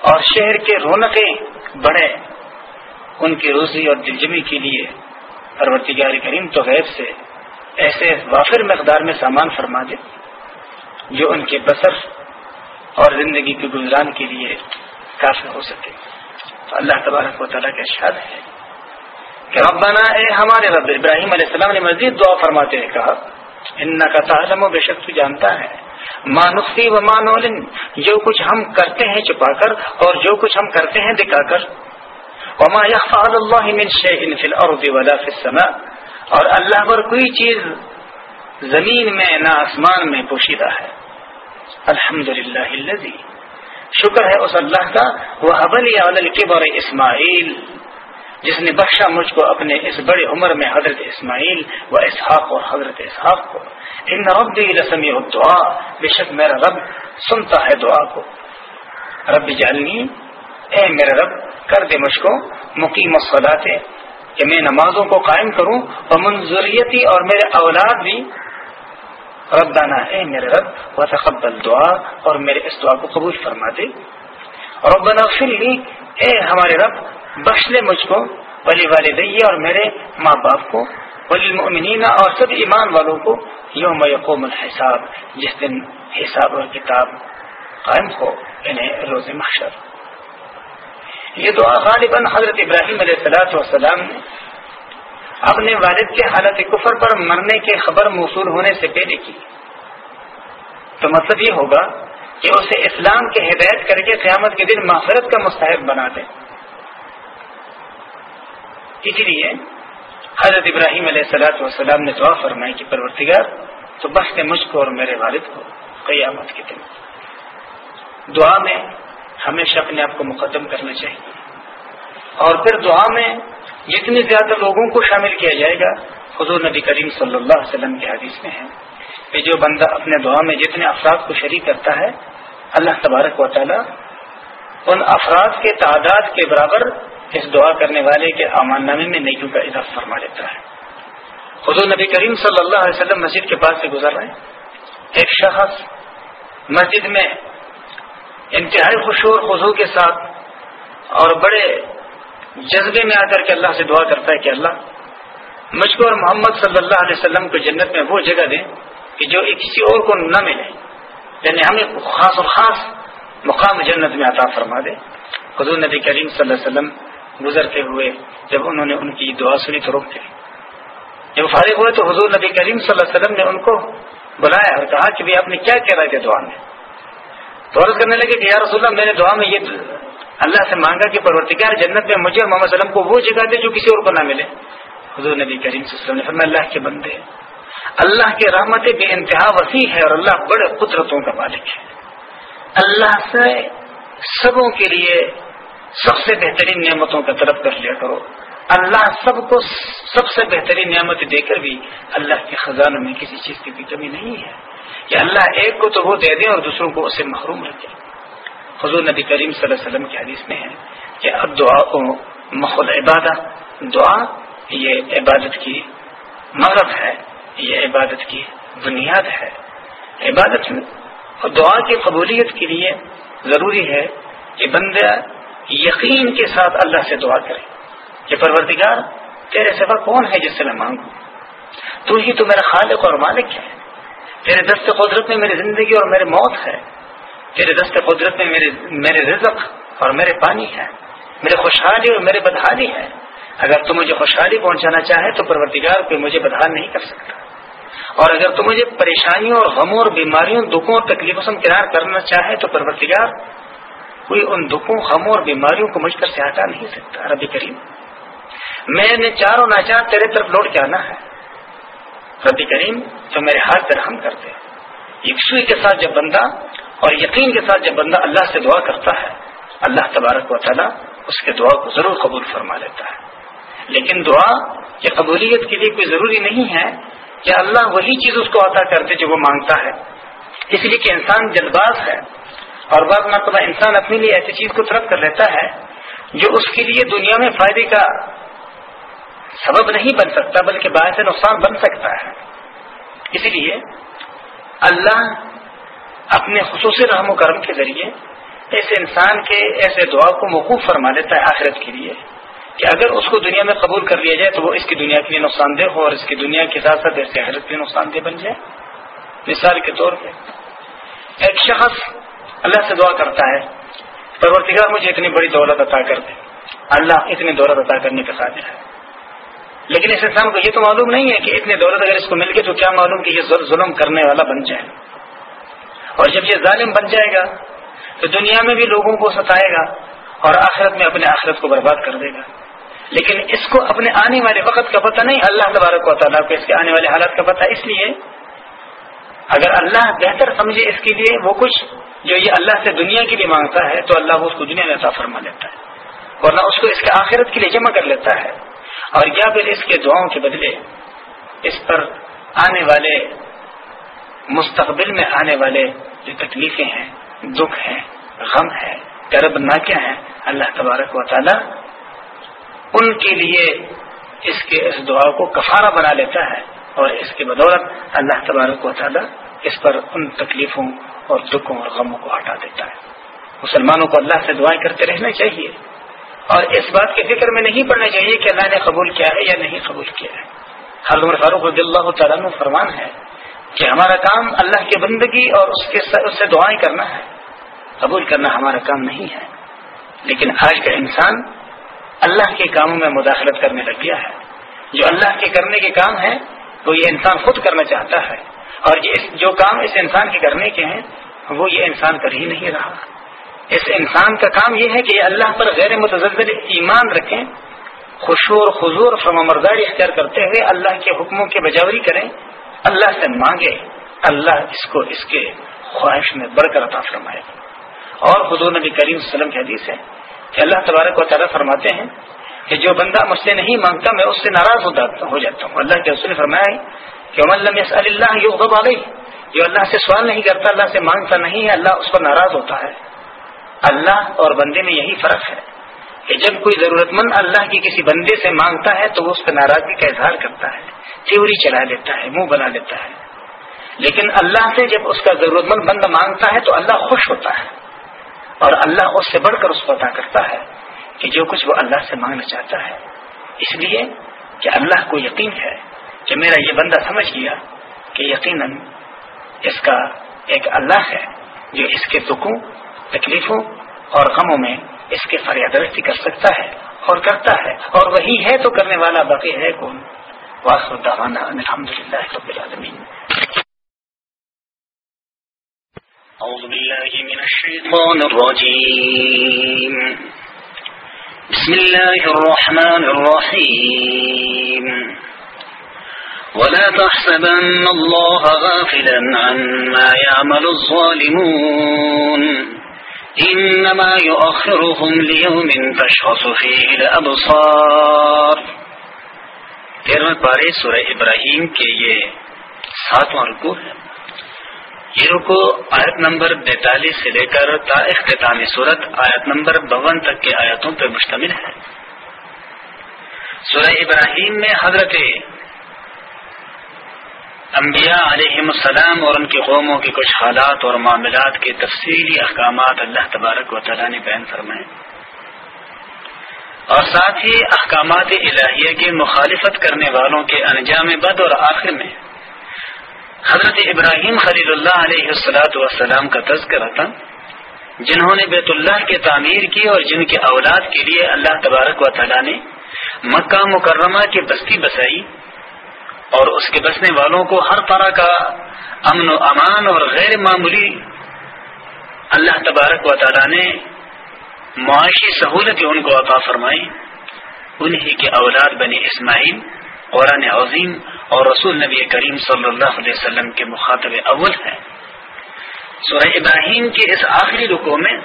اور شہر کے رونقیں بڑھے۔ ان کی روزی اور دلجمی کے لیے پرورتگار کریم تو غیب سے ایسے وافر مقدار میں سامان فرما دے، جو ان کے بسر اور زندگی کے گزران کے لیے کافی ہو سکے۔ تو اللہ تبارک و تعالیٰ کا شاد ہے کہ ربنا اے ہمارے رب ابراہیم علیہ السلام نے مزید دعا فرماتے ہیں کہا ان کا تعلم و بے شک تو جانتا ہے۔ ماں نقصی و ماں نولن جو کچھ ہم کرتے ہیں چھپا کر اور جو کچھ ہم کرتے ہیں دکھا کر۔ وما اللہ من فی الارض ولا فی السماء۔ اور اللہ پر کوئی چیز زمین میں نہ آسمان میں پوشیدہ ہے۔ الحمد للہ شکر ہے اس اللہ کا۔ وہ ابلی الکبر اسماعیل جس نے بخشا مجھ کو اپنے اس بڑے عمر میں حضرت اسماعیل و اسحاق اور حضرت اسحاق کو۔ ان ربی رسمی دعا بے شک میرا رب سنتا ہے دعا کو۔ رب جالنی اے میرا رب، کر دے مجھ کو مقیم صلاحے کہ میں نمازوں کو قائم کروں اور منظوریتی اور میرے اولاد بھی رب دانا اے میرے رب و تقبل دعا اور میرے اس دعا کو قبول فرما دے۔ اور بنافل لی اے ہمارے رب، بخش لے مجھ کو، ولی والدیہ اور میرے ماں باپ کو ولی المؤمنین اور سب ایمان والوں کو یوم یقوم الحساب، جس دن حساب اور کتاب قائم ہو، انہیں روز محشر۔ یہ دعا غالباً حضرت ابراہیم علیہ السلاۃ والسلام نے اپنے والد کے حالت کفر پر مرنے کی خبر موصول ہونے سے پہلے کی۔ تو مطلب یہ ہوگا کہ اسے اسلام کے ہدایت کر کے قیامت کے دن مغفرت کا مستحق بنا دیں اسی لیے حضرت ابراہیم علیہ السلاۃ والسلام نے دعا فرمائی کہ پرورتگار تو بس نے مجھ کو اور میرے والد کو قیامت کے دن۔ دعا میں ہمیشہ اپنے آپ کو مقدم کرنا چاہیے۔ اور پھر دعا میں جتنی زیادہ لوگوں کو شامل کیا جائے گا، حضور نبی کریم صلی اللہ علیہ وسلم کے حدیث میں ہے۔ کہ جو بندہ اپنے دعا میں جتنے افراد کو شریک کرتا ہے، اللہ تبارک و تعالی ان افراد کے تعداد کے برابر اس دعا کرنے والے کے امان نامے میں نیکیوں کا اضافہ فرما لیتا ہے۔ حضور نبی کریم صلی اللہ علیہ وسلم مسجد کے پاس سے گزر رہے ہیں۔ ایک شخص مسجد میں انتہائی خوشور خزو کے ساتھ اور بڑے جذبے میں آ کر کے اللہ سے دعا کرتا ہے کہ اللہ مجھ کو اور محمد صلی اللہ علیہ وسلم کو جنت میں وہ جگہ دیں کہ جو کسی اور کو نہ ملے یعنی ہمیں خاص اور خاص مقام جنت میں عطا فرما دے۔ حضور نبی کریم صلی اللہ علیہ وسلم گزرتے ہوئے جب انہوں نے ان کی دعا سنی تو روک گئے جب فارغ ہوئے تو حضور نبی کریم صلی اللہ علیہ وسلم نے ان کو بلایا اور کہا کہ آپ نے کیا کہہ رہا تھے دعا میں؟ تو عرض کرنے لگے کہ یا رسول اللہ میں نے دعا میں یہ اللہ سے مانگا کہ پرورتگار جنت میں مجھے اور محمد وسلم کو وہ جگہ دے جو کسی اور کو نہ ملے۔ حضور نبی کریم صلی اللہ علیہ وسلم نے فرمایا، اللہ کے بندے اللہ کی رحمت بے انتہا وسیع ہے اور اللہ بڑے قدرتوں کا مالک ہے۔ اللہ سے سبوں کے لیے سب سے بہترین نعمتوں کا طلب کر لیا کرو۔ اللہ سب کو سب سے بہترین نعمت دے کر بھی اللہ کے خزانوں میں کسی چیز کی بھی کمی نہیں ہے۔ کہ اللہ ایک کو تو وہ دے دے اور دوسروں کو اسے محروم رکھے حضور نبی کریم صلی اللہ علیہ وسلم کی حدیث میں ہے کہ اب دعا کو مخل عبادت دعا یہ عبادت کی مغرب ہے۔ یہ عبادت کی بنیاد ہے۔ عبادت اور دعا کی قبولیت کے لیے ضروری ہے کہ بندہ یقین کے ساتھ اللہ سے دعا کرے کہ پروردگار، تیرے سوا کون ہے جس سے میں مانگوں؟ تو ہی تو میرا خالق اور مالک ہے۔ تیرے دست قدرت میں میری زندگی اور میرے موت ہے۔ تیرے دست قدرت میں میرے میرے رزق اور میرے پانی ہے۔ میرے خوشحالی اور میرے بدحالی ہے۔ اگر تو مجھے خوشحالی پہنچانا چاہے تو پروردگار کوئی مجھے بدحال نہیں کر سکتا۔ اور اگر تو مجھے پریشانیوں اور غموں اور بیماریوں دکھوں اور تکلیفوں سے کنار کرنا چاہے تو پروردگار، کوئی ان دکھوں، غموں اور بیماریوں کو مجھ کر سے ہٹا نہیں سکتا ربی کریم۔ میں نے چاروں ناچار تیرے طرف لوٹ کے آنا ہے۔ ربی کریم تو میرے ہاتھ پہ رحم کرتے یکسوئی کے ساتھ جب بندہ اور یقین کے ساتھ جب بندہ اللہ سے دعا کرتا ہے، اللہ تبارک و تعالیٰ اس کے دعا کو ضرور قبول فرما لیتا ہے۔ لیکن دعا یہ قبولیت کے لیے کوئی ضروری نہیں ہے۔ کہ اللہ وہی چیز اس کو عطا کرتے جو وہ مانگتا ہے۔ اس لیے کہ انسان جلد باز ہے اور بعض مرتبہ انسان اپنے لیے ایسی چیز کو طرف کر لیتا ہے جو اس کے لیے دنیا میں فائدے کا سبب نہیں بن سکتا، بلکہ باعث نقصان بن سکتا ہے۔ اسی لیے اللہ اپنے خصوصی رحم و کرم کے ذریعے ایسے انسان کے ایسے دعا کو موقوف فرما لیتا ہے آخرت کے لیے۔ کہ اگر اس کو دنیا میں قبول کر لیا جائے تو وہ اس کی دنیا کے لیے نقصان دہ ہو اور اس کی دنیا کے ساتھ ساتھ ایسے آخرت کے لیے نقصان دہ بن جائے۔ مثال کے طور پہ ایک شخص اللہ سے دعا کرتا ہے پرورتگار مجھے اتنی بڑی دولت عطا کر دے۔ اللہ اتنی دولت عطا کرنے کا قابل ہے۔ لیکن اس انسان کو یہ تو معلوم نہیں ہے کہ اتنی دولت اگر اس کو مل گئی تو کیا معلوم کہ یہ ظلم کرنے والا بن جائے۔ اور جب یہ ظالم بن جائے گا تو دنیا میں بھی لوگوں کو ستائے گا اور آخرت میں اپنے آخرت کو برباد کر دے گا۔ لیکن اس کو اپنے آنے والے وقت کا پتہ نہیں، اللہ تبارک و تعالیٰ کو اس کے آنے والے حالات کا پتہ اس لیے اگر اللہ بہتر سمجھے اس کے لیے وہ کچھ جو یہ اللہ سے دنیا کے لیے مانگتا ہے، تو اللہ اس کو دنیا میں ایسا فرما لیتا ہے۔ ورنہ اس کو اس کے آخرت کے لیے جمع کر لیتا ہے۔ اور یا پھر اس کے دعاؤں کے بدلے اس پر آنے والے، مستقبل میں آنے والے جو تکلیفیں ہیں، دکھ ہیں، غم ہے کرب نہ کیا ہے اللہ تبارک و تعالی ان کے لیے اس کے اس دعا کو کفارہ بنا لیتا ہے اور اس کی بدولت اللہ تبارک و تعالی اس پر ان تکلیفوں اور دکھوں اور غموں کو ہٹا دیتا ہے۔ مسلمانوں کو اللہ سے دعائیں کرتے رہنا چاہیے اور اس بات کی فکر میں نہیں پڑنا چاہیے کہ اللہ نے قبول کیا ہے یا نہیں قبول کیا ہے۔ ہر عمر فاروق رضی اللہ تعالیٰ فرمان ہے کہ ہمارا کام اللہ کی بندگی اور اس کے اس سے دعائیں کرنا ہے۔ قبول کرنا ہمارا کام نہیں ہے۔ لیکن آج کا انسان اللہ کے کاموں میں مداخلت کرنے لگ گیا ہے۔ جو اللہ کے کرنے کے کام ہے وہ یہ انسان خود کرنا چاہتا ہے۔ اور جو کام اس انسان کے کرنے کے ہیں، وہ یہ انسان کر ہی نہیں رہا۔ اس انسان کا کام یہ ہے کہ اللہ پر غیر متضل ایمان رکھیں خوشور خضور فرما مرداری اختیار کرتے ہوئے اللہ کے حکموں کی بجاوری کریں۔ اللہ سے مانگے، اللہ اس کو اس کے خواہش میں بڑھ کر عطا فرمائے۔ اور حضور نبی کریم وسلم کی حدیث ہے کہ اللہ تبارک و تعالیٰ فرماتے ہیں کہ جو بندہ مجھ سے نہیں مانگتا میں اس سے ناراض ہو جاتا ہوں۔ اللہ کے رسول فرمایا کہ اللہ جو اللہ سے سوال نہیں کرتا، اللہ سے مانگتا نہیں ہے، اللہ اس پر ناراض ہوتا ہے۔ اللہ اور بندے میں یہی فرق ہے کہ جب کوئی ضرورت مند اللہ کی کسی بندے سے مانگتا ہے تو وہ اس پر ناراضگی کا اظہار کرتا ہے، تھیوری چلا لیتا ہے، منہ بنا لیتا ہے۔ لیکن اللہ سے جب اس کا ضرورت مند بندہ مانگتا ہے تو اللہ خوش ہوتا ہے۔ اور اللہ اس سے بڑھ کر اس کو عطا کرتا ہے کہ جو کچھ وہ اللہ سے مانگنا چاہتا ہے۔ اس لیے کہ اللہ کو یقین ہے کہ میرا یہ بندہ سمجھ گیا کہ یقیناً اس کا ایک اللہ ہے جو اس کے دکھوں تکلیفوں اور غموں میں اس کے فریاد رستی کر سکتا ہے اور کرتا ہے۔ اور وہی ہے تو کرنے والا باقی ہے کون؟ واخر الحمد للہ رب العالمین۔ أعوذ بالله من الشيطان الرجيم. بسم الله الرحمن الرحيم. ولا تحسبن الله غافلا عما يعمل الظالمون. إنما يؤخرهم ليوم تشخص فيه الأبصار. تیرہ پارے سورہ ابراہیم کے یہ ساتواں رکو ہے۔ یہ رکو آیت نمبر بیتالیس سے لے کر تا اختتامی صورت آیت نمبر بون تک کے آیتوں پر مشتمل ہے۔ سورہ ابراہیم میں حضرت انبیاء علیہ السلام اور ان کی قوموں کے کچھ حالات اور معاملات کے تفصیلی احکامات اللہ تبارک و تعالیٰ نے بیان فرمائے۔ اور ساتھ ہی احکامات الہیہ کی مخالفت کرنے والوں کے انجام بد اور آخر میں حضرت ابراہیم خلیل اللہ علیہ السلاۃ والسلام کا تذکرہ تھا، جنہوں نے بیت اللہ کی تعمیر کی اور جن کے اولاد کے لیے اللہ تبارک و تعالیٰ نے مکہ مکرمہ کی بستی بسائی اور اس کے بسنے والوں کو ہر طرح کا امن و امان اور غیر معمولی اللہ تبارک و تعالیٰ نے معاشی سہولت ان کو عطا فرمائی انہی کے اولاد بنی اسماعیل، قرآن عظیم اور رسول نبی کریم صلی اللہ علیہ وسلم کے مخاطب اول ہے سورہ ابراہیم کے اس آخری رکو میں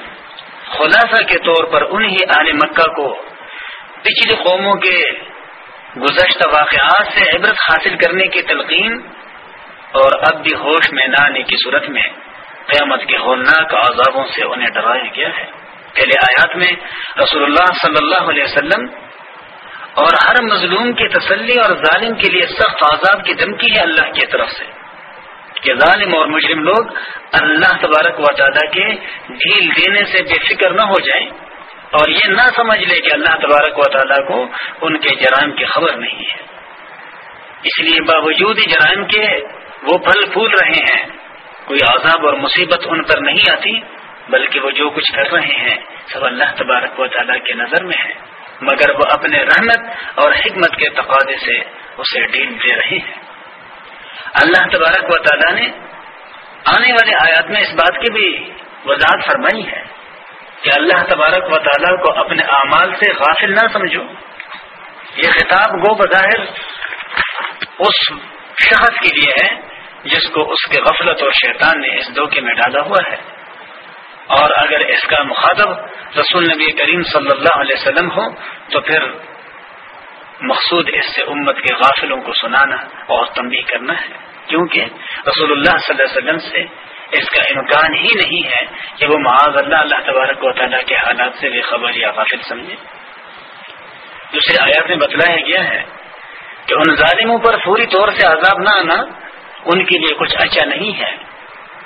خلاصہ کے طور پر انہی آل مکہ کو پچھلی قوموں کے گزشتہ واقعات سے عبرت حاصل کرنے کی تلقین اور اب بھی ہوش میں نہ آنے کی صورت میں قیامت کے ہولناک عذابوں سے انہیں ڈرایا گیا ہے۔ پہلے آیات میں رسول اللہ صلی اللہ علیہ وسلم اور ہر مظلوم کی تسلی اور ظالم کے لیے سخت عذاب کی دھمکی ہے اللہ کی طرف سے۔ کہ ظالم اور مجرم لوگ اللہ تبارک و تعالیٰ کے ڈھیل دینے سے بے فکر نہ ہو جائیں اور یہ نہ سمجھ لے کہ اللہ تبارک و تعالیٰ کو ان کے جرائم کی خبر نہیں ہے۔ اس لیے باوجود جرائم کے وہ پھل پھول رہے ہیں، کوئی عذاب اور مصیبت ان پر نہیں آتی، بلکہ وہ جو کچھ کر رہے ہیں، سب اللہ تبارک و تعالیٰ کے نظر میں ہے۔ مگر وہ اپنے رحمت اور حکمت کے تقاضے سے اسے ڈیل دے رہے ہیں۔ اللہ تبارک و تعالیٰ نے آنے والے آیات میں اس بات کی بھی وضاحت فرمائی ہے کہ اللہ تبارک و تعالیٰ کو اپنے اعمال سے غافل نہ سمجھو۔ یہ خطاب گو بظاہر اس شخص کے لیے ہے جس کو اس کے غفلت اور شیطان نے اس دھوکے میں ڈالا ہوا ہے۔ اور اگر اس کا مخاطب رسول نبی کریم صلی اللہ علیہ وسلم ہو، تو پھر مقصود اس سے امت کے غافلوں کو سنانا اور تنبیہ کرنا ہے۔ کیونکہ رسول اللہ صلی اللہ علیہ وسلم سے اس کا امکان ہی نہیں ہے کہ وہ معاذ اللہ اللہ تبارک و تعالیٰ کے حالات سے بے خبر یا غافل سمجھے۔ دوسرے آیات میں بتلایا گیا ہے کہ ان ظالموں پر پوری طور سے عذاب نہ آنا ان کے لیے کچھ اچھا نہیں ہے،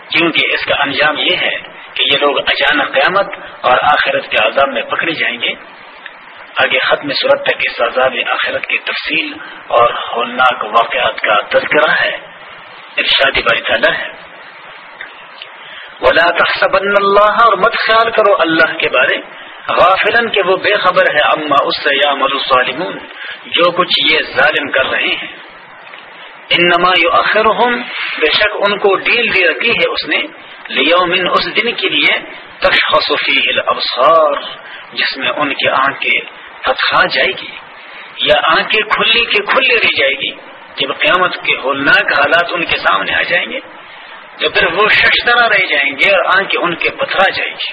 کیونکہ اس کا انجام یہ ہے کہ یہ لوگ اچانک قیامت اور آخرت کے عذاب میں پکڑے جائیں گے۔ آگے ختم صورت تک اس عذاب آخرت کی تفصیل اور ہولناک واقعات کا تذکرہ ہے۔ ارشادی باری تعالیٰ ہے۔ ولا تحسبن اللہ اور مت خیال کرو اللہ کے بارے۔ غافلن کہ وہ بے خبر ہے اما اس سے یا الظالمون جو کچھ یہ ظالم کر رہے ہیں۔ انما یؤخرهم بے شک ان کو ڈیل دی رکھی ہے اس نے۔ لیومن اس دن کے لیے تشخص فیہ الابصار، جس میں ان کی آنکھیں تتخا جائے گی یا آنکھیں کھلی کے کھلی رہ جائے گی جب قیامت کے ہولناک حالات ان کے سامنے آ جائیں گے تو پھر وہ ششترا رہ جائیں گے اور آنکھیں ان کے پتھرا جائے گی۔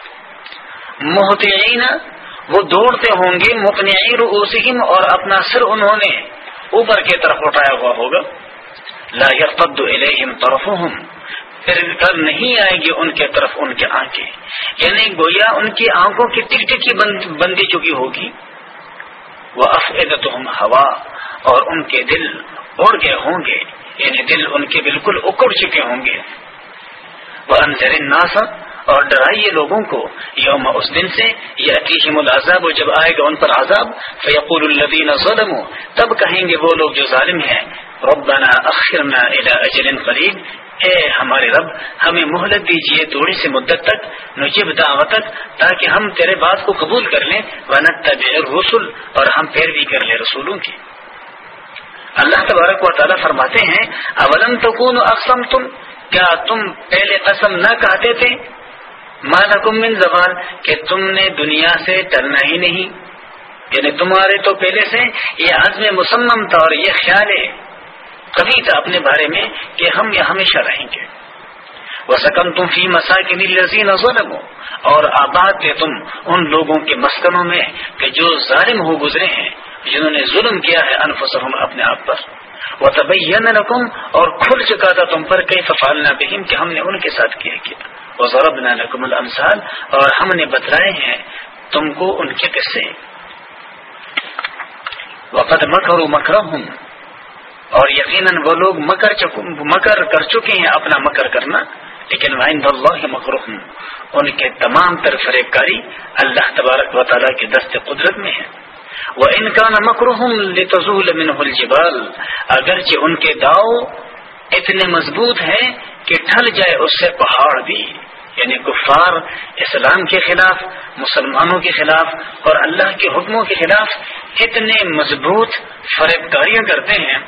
محتعین وہ دوڑتے ہوں گے، مقنعی رؤوسہم اور اپنا سر انہوں نے اوپر کی طرف اٹھایا ہوا ہوگا۔ لا يرتد الیہم طرفهم پھر کل نہیں آئے گی ان کے طرف، ان کے آنکھیں۔ یعنی گویا ان کی آنکھوں کی ٹک ٹکی بندی چکی ہوگی۔ وہ افید ہوا اور ان کے دل اڑ گئے ہوں گے۔ یعنی دل ان کے بالکل اکڑ چکے ہوں گے۔ وہ انضر ناسا اور ڈرائیے لوگوں کو، یوم اس دن سے یہ عتیشم العذاب، جب آئے گا ان پر عذاب فیقول الدین ظلم تب کہیں گے وہ لوگ جو ظالم ہیں ربنا اخرنا الى اجل قریب اے ہمارے رب، ہمیں مہلت دیجیے تھوڑی سی مدت تک نجب دعوت تاکہ ہم تیرے بات کو قبول کر لیں۔ ونت رسول اور ہم پیروی کر لیں رسولوں کی اللہ تبارک و تعالیٰ فرماتے ہیں، اولم تو کون اقسم تم کیا تم پہلے قسم نہ کہتے تھے؟ ماں من زبان کہ تم نے دنیا سے ٹلنا ہی نہیں۔ یعنی تمہارے تو پہلے سے یہ عزم مسمم تھا اور یہ خیال ہے۔ کبھی تھا اپنے بارے میں کہ ہم یہ ہمیشہ رہیں گے۔ وہ سکم تم فی مسا کے لذین ظلم اور آباد تھے تم ان لوگوں کے مسکنوں میں کہ جو ظالم ہو گزرے ہیں، جنہوں نے ظلم کیا ہے انفسہم اپنے آپ پر۔ وہ طبی رقم اور کھل چکا تھا تم پر کئی ففالنا بہم کہ ہم نے ان کے ساتھ کیا کیا۔ وہ ضرب نقم الامثال اور ہم نے بتلائے ہیں تم کو ان کے قصے۔ وقت مکر مکرم ہوں اور یقیناً وہ لوگ مکر مکر کر چکے ہیں اپنا مکر کرنا، لیکن وائند اللہ مکرم ان کے تمام تر فریب کاری اللہ تبارک و تعالیٰ کے دست قدرت میں ہے وہ ان کا نہ مکرحم لتزول منہ الجبال، اگرچہ ان کے داؤ اتنے مضبوط ہیں کہ ٹھل جائے اس سے پہاڑ بھی۔ یعنی کفار اسلام کے خلاف، مسلمانوں کے خلاف اور اللہ کے حکموں کے خلاف اتنے مضبوط فریب کاریاں کرتے ہیں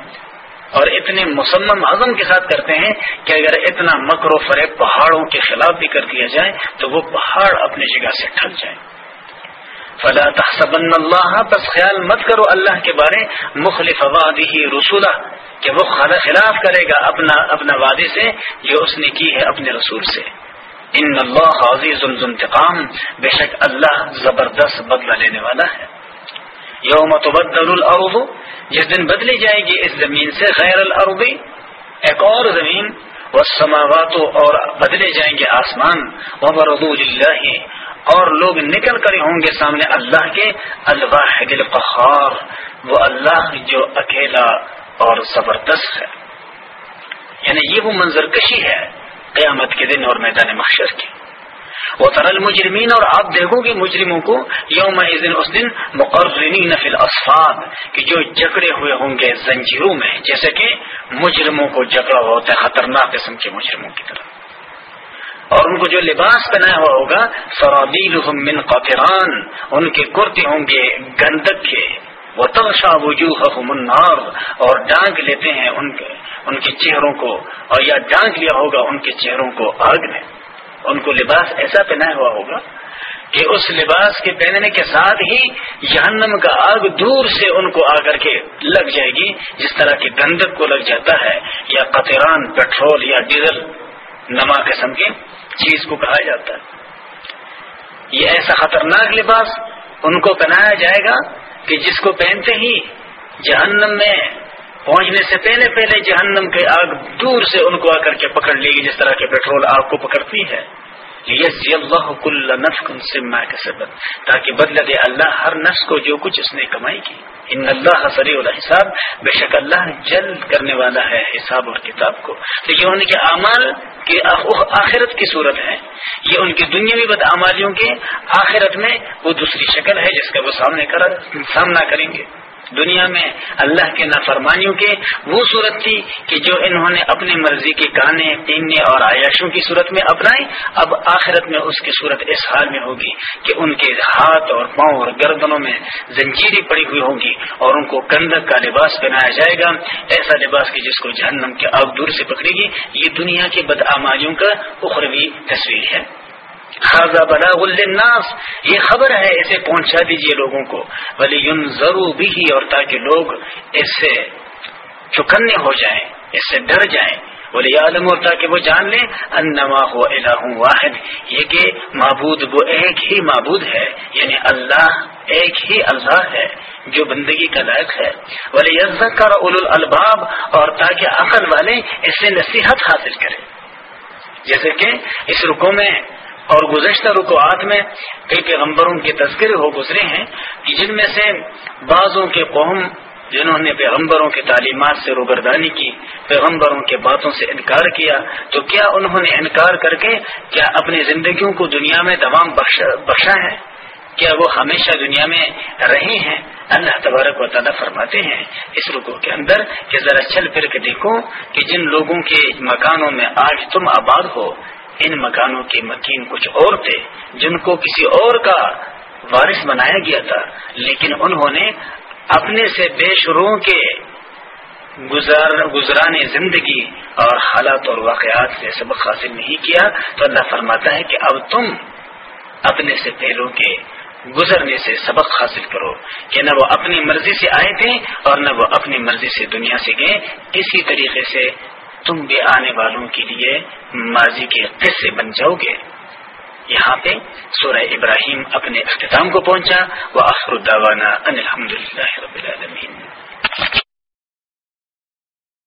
اور اتنے مسلم اعظم کے ساتھ کرتے ہیں کہ اگر اتنا مکر و فریب پہاڑوں کے خلاف بھی کر دیا جائے تو وہ پہاڑ اپنی جگہ سے ٹھل جائیں فلا تحسبن اللہ بس خیال مت کرو اللہ کے بارے۔ مخلف وادی رسولہ کہ وہ خلاف کرے گا اپنا اپنا وعدے سے، جو اس نے کی ہے اپنے رسول سے۔ ان اللہ عزیز الانتقام بے شک اللہ زبردست بدلہ لینے والا ہے۔ یوم تبدل الارض، جس دن بدلی جائے گی، اس زمین سے غیر الارض۔ ایک اور زمین، والسماوات اور بدلے جائیں گے آسمان۔ وبرضوا للہ۔ اور لوگ نکل کر ہوں گے سامنے اللہ کے۔ الواحد القخار وہ اللہ جو اکیلا اور زبردست ہے۔ یعنی یہ وہ منظر کشی ہے، قیامت کے دن اور میدان محشر کی۔ وہ ترل مجرمین اور آپ دیکھو گے مجرموں کو یوم اس دن مقررین فی الاسفاد کہ جو جکڑے ہوئے ہوں گے زنجیروں میں، جیسے کہ مجرموں کو جکڑا ہوا ہوتا ہے، خطرناک قسم کے مجرموں کی طرف اور ان کو جو لباس پہنا ہوا ہوگا سرابیل من قطران، ان کے کرتے ہوں گے گندک کے وہ تغشا وجوہ منار اور ڈانگ لیتے ہیں ان کے ان کے چہروں کو، اور یا ڈانگ لیا ہوگا ان کے چہروں کو آگ میں ان کو لباس ایسا پہنا ہوا ہوگا کہ اس لباس کے پہننے کے ساتھ ہی جہنم کا آگ دور سے ان کو آ کر کے لگ جائے گی، جس طرح کی گندک کو لگ جاتا ہے، یا قطران پیٹرول یا ڈیزل، نما قسم کی چیز کو کہا جاتا ہے۔ یہ ایسا خطرناک لباس ان کو پہنایا جائے گا کہ جس کو پہنتے ہی جہنم میں پہنچنے سے پہلے پہلے جہنم کے آگ دور سے ان کو آ کر کے پکڑ لے گی، جس طرح کے پیٹرول آگ کو پکڑتی ہے۔ اللہ کل نفس تاکہ بدل دے اللہ ہر نفس کو جو کچھ اس نے کمائی کی۔ ان اللہ سری الحساب۔ بے شک اللہ جلد کرنے والا ہے حساب اور کتاب کو۔ تو یہ ان کے اعمال کی آخرت کی صورت ہے۔ یہ ان کی دنیاوی بد امالیوں کے آخرت میں وہ دوسری شکل ہے جس کا وہ سامنے سامنا کریں گے۔ دنیا میں اللہ کے نافرمانیوں کے، وہ صورت تھی کہ جو انہوں نے اپنی مرضی کے گانے پینے اور عیاشوں کی صورت میں اپنائی اب آخرت میں اس کی صورت اس حال میں ہوگی کہ ان کے ہاتھ اور پاؤں اور گردنوں میں زنجیری پڑی ہوئی ہوگی اور ان کو کندک کا لباس پہنایا جائے گا۔ ایسا لباس کہ جس کو جہنم کے آگ دور سے پکڑے گی، یہ دنیا کے بدعمالیوں کا اخروی تصویر ہے۔ خاصا بلاغ الناس یہ خبر ہے، اسے پہنچا دیجیے لوگوں کو۔ ولی یون ضرور بھی اور تاکہ لوگ اس سے چکنے ہو جائیں، اس سے ڈر جائیں۔ ولی عالم اور تاکہ وہ جان لیں انما ہو الہ واحد۔ یہ کہ معبود وہ ایک ہی معبود ہے یعنی اللہ ایک ہی اللہ ہے، جو بندگی کا لائق ہے۔ ولی عزت کا الباب اور تاکہ عقل والے اس سے نصیحت حاصل کریں۔ جیسے کہ اس رکو میں اور گزشتہ رکوعات میں کئی پیغمبروں کے تذکرے ہو گزرے ہیں جن میں سے بعضوں کے قوم جنہوں نے پیغمبروں کی تعلیمات سے روگردانی کی، پیغمبروں کے باتوں سے انکار کیا، تو کیا انہوں نے انکار کر کے کیا اپنی زندگیوں کو دنیا میں تمام بخشا ہے؟ کیا وہ ہمیشہ دنیا میں رہے ہیں؟ اللہ تبارک و تعالیٰ فرماتے ہیں اس رکو کے اندر کہ ذرا چل پھر کے دیکھو کہ جن لوگوں کے مکانوں میں آج تم آباد ہو ان مکانوں کے مکین کچھ اور تھے جن کو کسی اور کا وارث بنایا گیا تھا، لیکن انہوں نے اپنے سے بے شروع کے گزرانے زندگی اور حالات اور واقعات سے سبق حاصل نہیں کیا تو اللہ فرماتا ہے کہ اب تم اپنے سے پہلو کے گزرنے سے سبق حاصل کرو کہ نہ وہ اپنی مرضی سے آئے تھے اور نہ وہ اپنی مرضی سے دنیا سے گئے۔ اسی طریقے سے تم بھی آنے والوں کے لیے ماضی کے قصے بن جاؤ گے۔ یہاں پہ سورہ ابراہیم اپنے اختتام کو پہنچا۔ وہ الداوانہ الحمد للہ رب العالمین۔